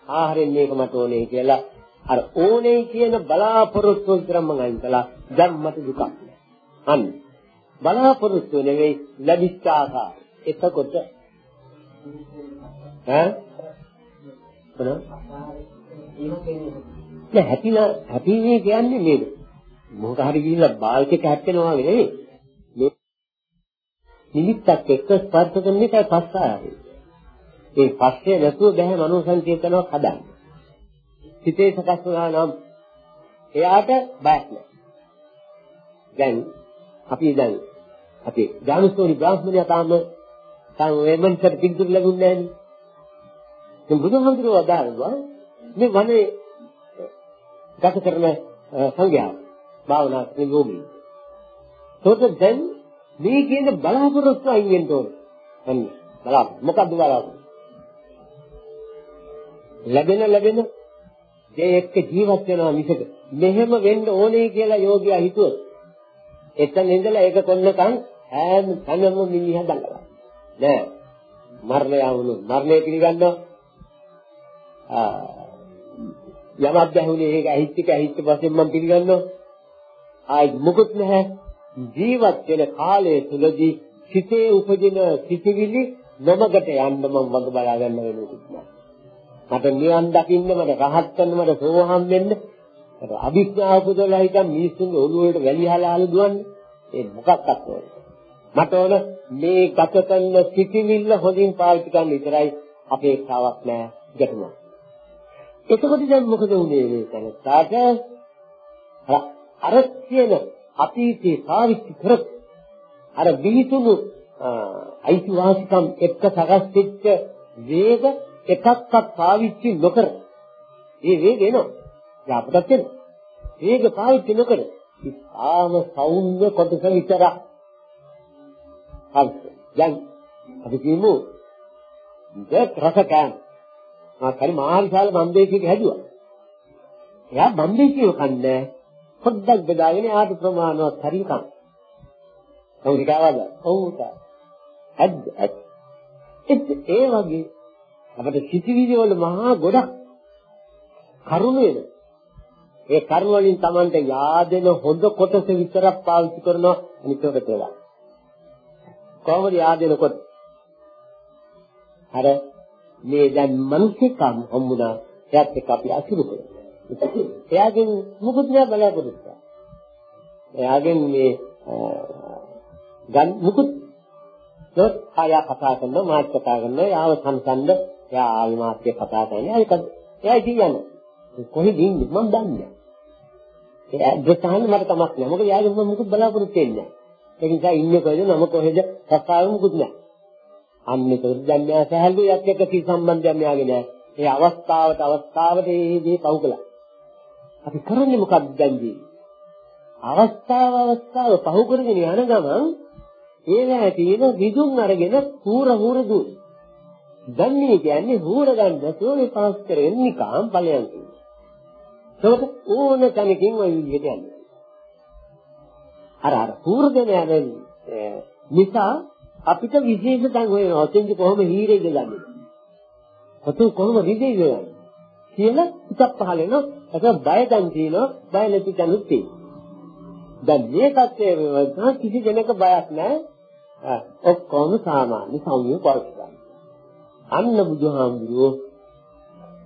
ආහාරයෙන් මේක මට ඕනේ කියලා අර ඕනේ කියන බලාපොරොත්තු විතරක් මම අයින් කළා. දැන් මට දුකක් නෑ. අන්න බලාපොරොත්තු නෙවෙයි ලැබිච්ච ආකාර. එතකොට ඈ මොනවා? නෑ හැපිලා හැපිනේ කියන්නේ මේක. මොකක් හරි ගිහිල්ලා බාල්කෙක හැප්පෙනවා වගේ නෙවෙයි. මේ නිමිත්තක් එක්ක ස්පර්ශ කරන එකයි පස්සාරය. ඒ පස්සේ නැතුව බෑ මනෝ සංකේතනයක් හදන්න. හිතේ සකස් වුණා නම් එයාට බයක් නෑ. දැන් අපි දැන් අපි ඥානසෝනි බ්‍රාහ්මණයා තාම තාම වෙමන්සර් පිටුරු ලැබුණේ නෑනේ. දැන් බුදුහාමුදුරුවෝ අදාළවා මේ වනේ ගත කරන සංඝයා භාවනා කරන යෝගී. ඒකට දැන් මේ කියන බලාපොරොත්තු අයින් වෙන්න ඕනේ. අන්න බලාපොරොත්තු. මොකක්ද බලාපොරොත්තු? ලැබෙන ලැබෙන දේ එක්ක ජීවත් වෙනවා මිසක මෙහෙම වෙන්න ඕනේ කියලා යෝගියා හිතුවොත් එතන ඉඳලා ඒක කොන්නකම් ඈම තනම මිනිහා දඟලනවා. නෑ. මරණය වුණු මරණය පිළිගන්නවා යමක් දැහුනේ ඒක ඇහිච්ච එක ඇහිච්ච පස්සේ මම පිළිගන්නවා. ආයි මොකුත් නැහැ. ජීවත් වෙන කාලය තුලදී සිතේ උපදින සිතිවිලි නොමගට යන්න මම වග බලා ගන්න වෙනුකුත් නැහැ. මට නිවන් දකින්න මට රහත් වෙන්න මට සෝහම් වෙන්න මට අභිඥාව පුදලා හිටන් මිනිස්සුන්ගේ ඔළුව වලට වැලි හලාල දුවන්නේ ඒ මොකක්වත් ඕනේ. මට ඕන මේ ගත කරන සිතිවිල්ල හොඳින් පාවිච්චි කරන්න විතරයි අපේක්ෂාවක් නැහැ ගැටුමක්. එතකොට දැන් මොකද වුනේ මේ තැනට? අර කියන අතීතේ පාවිච්චි කර අර බිහිතුණු අයිතිවාසිකම් එක්ක සකස් වෙච්ච වේග එකක්වත් පාවිච්චි නොකර ඒ වේග එනවා. අපටත් එනවා. වේග පාවිච්චි නොකර ඉතාම සෞම්‍ය කොටස විතරක්. හරි. දැන් අපි කියමු දෙත් රස කෑම මාකරි මහාවිශාල මන්දේසියක හැදුවා. එයා මන්දේසියව කන්නේ පොඩ්ඩක් බෙදාගෙන ආට ප්‍රමාණවත් හරි කන. කවුරු කාවද? ඔව්ද? ඇද්ද? ඒ වගේ අපිට සිතිවිලි වල මහා ගොඩක් කරුණේද ඒ කරුණ වලින් Tamante yaadෙන හොඳ කොටස විතරක් පාවිච්චි කරනවා අනිත් එක තේලා කොහොමද yaadෙනකොට අර මේ දැන් මිනිස්සුකම් හම්බුණා. එයාත් එක්ක අපි අසුරු කරනවා. එයාගෙන් මොකද නෑ බලාපොරොත්තු. එයාගෙන් මේ ගන් මුකුත් නෝත් ආයා කතා කරනවා මාත් කතා කරනවා යාව සංසන්ද එයා ආවි මාත්‍ය කතා කරනවා ඒක එයා කියන්නේ කොහෙද ඉන්නේ? මම දන්නේ ඒ දෙතහන් මට තමක් නෑ මොකද යාගෙන් මම මුකුත් බලාපොරොත්තු වෙන්නේ නෑ ඒ නිසා ඉන්නේ කොහෙද? නම කොහෙද? කතාව මුකුත් නෑ අන්න ඒක දැන් මෙයා සහැල්ලුවක් එක්ක කී සම්බන්ධයක් මෙයාගේ නෑ. ඒ අවස්ථාවට අවස්ථාවට මේ දේ පහු කළා. අපි කරන්නේ මොකක්ද දැන්දී? අවස්ථාව අවස්ථාව පහු කරගෙන යන ගමන් ඒවා තියෙන විදුන් අරගෙන හූර හූර දුවන. දැන් මේ කියන්නේ හූර ගන්න නැතුව මේ පාස් කරගෙන නිකම් ඵලයන් තියෙනවා. ඒක ඕන තැනකින් ওই විදිහට යන්නේ. අර අර හූරගෙන යන නිසා අපිට විශේෂ තැන් හොයනවා. ඔතෙන්දි කොහොම හීරෙද ගන්නේ? ඔතෙන් කොහොම රිදෙයිද ගන්නේ? කියලා හිතක් පහල වෙනවා. ඒක බය දැන් තියෙනවා. බය නැති තැනුත් තියෙනවා. දැන් මේ කච්චේ වෙනවා කිසි කෙනෙක් බයක් නැහැ. ඔක්කොම සාමාන්‍ය සෞම්‍ය පරිස්සම්. අන්න බුදුහාමුදුරුවෝ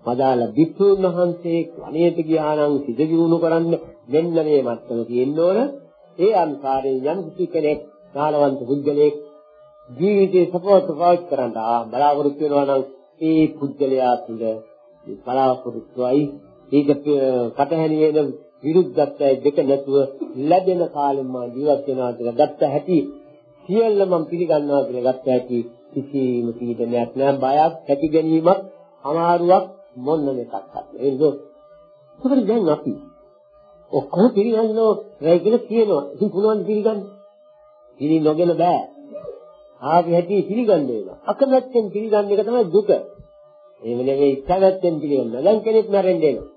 පදාල විප්පුන් වහන්සේ වනයේට ගියා නම් සිත දියුණු කරන්න මෙන්න මේ මත්තම තියෙන්න ඕන. ඒ අනුසාරයෙන් යම් කිසි කෙනෙක් ඥානවන්ත පුද්ගලයෙක් ජීවිතේ සපෝත් පාවිච්චි කරන්න බලාපොරොත්තු වෙනවා නම් ඒ පුද්ගලයා තුළ බලාපොරොත්තුයි ඒක කටහැනියේ විරුද්ධත්වය දෙක නැතුව ලැබෙන කාලෙම ජීවත් වෙනවා කියලා ගත්ත හැටි සියල්ල මම පිළිගන්නවා කියලා ගත්ත හැටි කිසිම පීඩනයක් නෑ බයක් ඇති ගැනීමක් අමාරුවක් මොන්න එකක්වත් ඒ නෝ ඒකට දැන් අපි ඔක්කොම පිළිගන්නෝ වෙයි කියලා කියනවා ඉතින් පුළුවන් පිළිගන්න. ඉනි නොගෙන බෑ. ආපි හැටි පිළිගන්න වෙනවා අකමැත්තෙන් පිළිගන්න එක තමයි දුක. එහෙම නෙවෙයි ඉස්සගත්තෙන් පිළිගන්න. දැන් කෙනෙක් මැරෙන්න එනවා.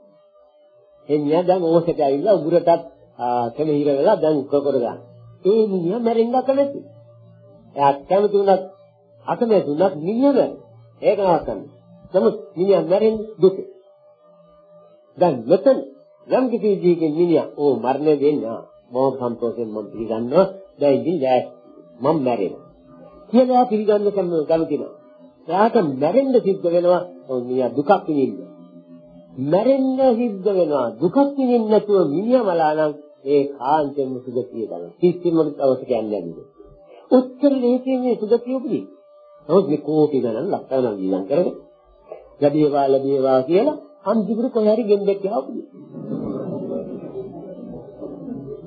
එන්නේ දැන් ඕසට ඇවිල්ලා උගුරටත් කෙලහිර වෙලා දැන් කර ගන්න ඒ මිනිහා මැරෙන්න අකමැති. එයා කැමති වුණත් අකමැති වුණත් මිනිහම ඒක නවත්තන්න. නමුත් මිනිහා මැරෙන්නේ දුක. දැන් මෙතන යම් කිසි ජීවිතේ මිනිහා ඕ මරණය දෙන්නා. බොහොම සන්තෝෂයෙන් මම පිළිගන්නවා. දැන් ඉතින් ජය මම මැරෙනවා. කියලා පිළිගන්න කැමතිනවා එයාට මැරෙන්න සිද්ධ වෙනවා. ඔව් මිනිහා දුකක් විඳින්න. මැරෙන්න සිද්ධ වෙනවා. දුකක් විඳින්න නැතුව මිනිහා මලා නම් ඒ කාන්තෙන් සුගතිය ගන්න කිසිම දවසක යන්නේ නැහැ. උත්තර ලේසියෙන් සුගතිය උපදී නමුත් මේ කෝටි ගණන් ලක්ෂණ ගණන් කරගෙන ලැබේවා ලැබේවා කියලා අන්තිමට කොහේ හරි ගෙන්දෙක් යවපු.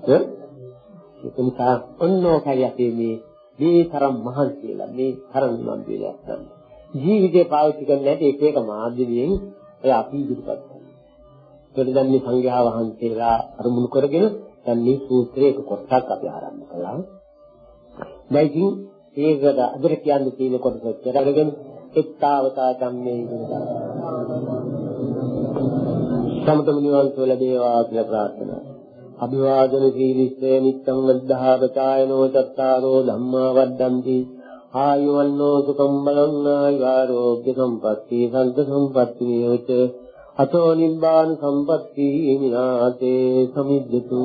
ඒ නිසා ඔන්නෝකයි අපේ මේ මේ තරම් මහන්සියලා මේ තරම් මන් දෙයක් තමයි. ජීවිතේ පාවිච්චි කරන්නේ නැති එක එක මාධ්‍යයෙන් ඔය අපි ඉදිරිපත් කරනවා. ඒකට දැන් මේ සංඝයා වහන්සේලා අරමුණු කරගෙන දැන් මේ සූත්‍රයේ එක කොටසක් අපි ආරම්භ කළා. දැන් ඉතින් ඒකද අදට කියන්න තියෙන කොටස කරගෙන එත්තාවතා ධම්මේ ඉඳලා සමතම නිවන් සුව ලැබේවා කියලා ප්‍රාර්ථනා. අභිවාදන සීලිස්සේ නිත්තං වද්ධාපචායනෝ චත්තාරෝ ධම්මා වද්දන්ති. ආයුවන්නෝ සුඛම් බලං ආයුරෝග්‍ය සම්පatti සන්ත සම්පatti නියෝච අතෝ නිබ්බාන සම්පatti මිනාතේ සමිද්දතු.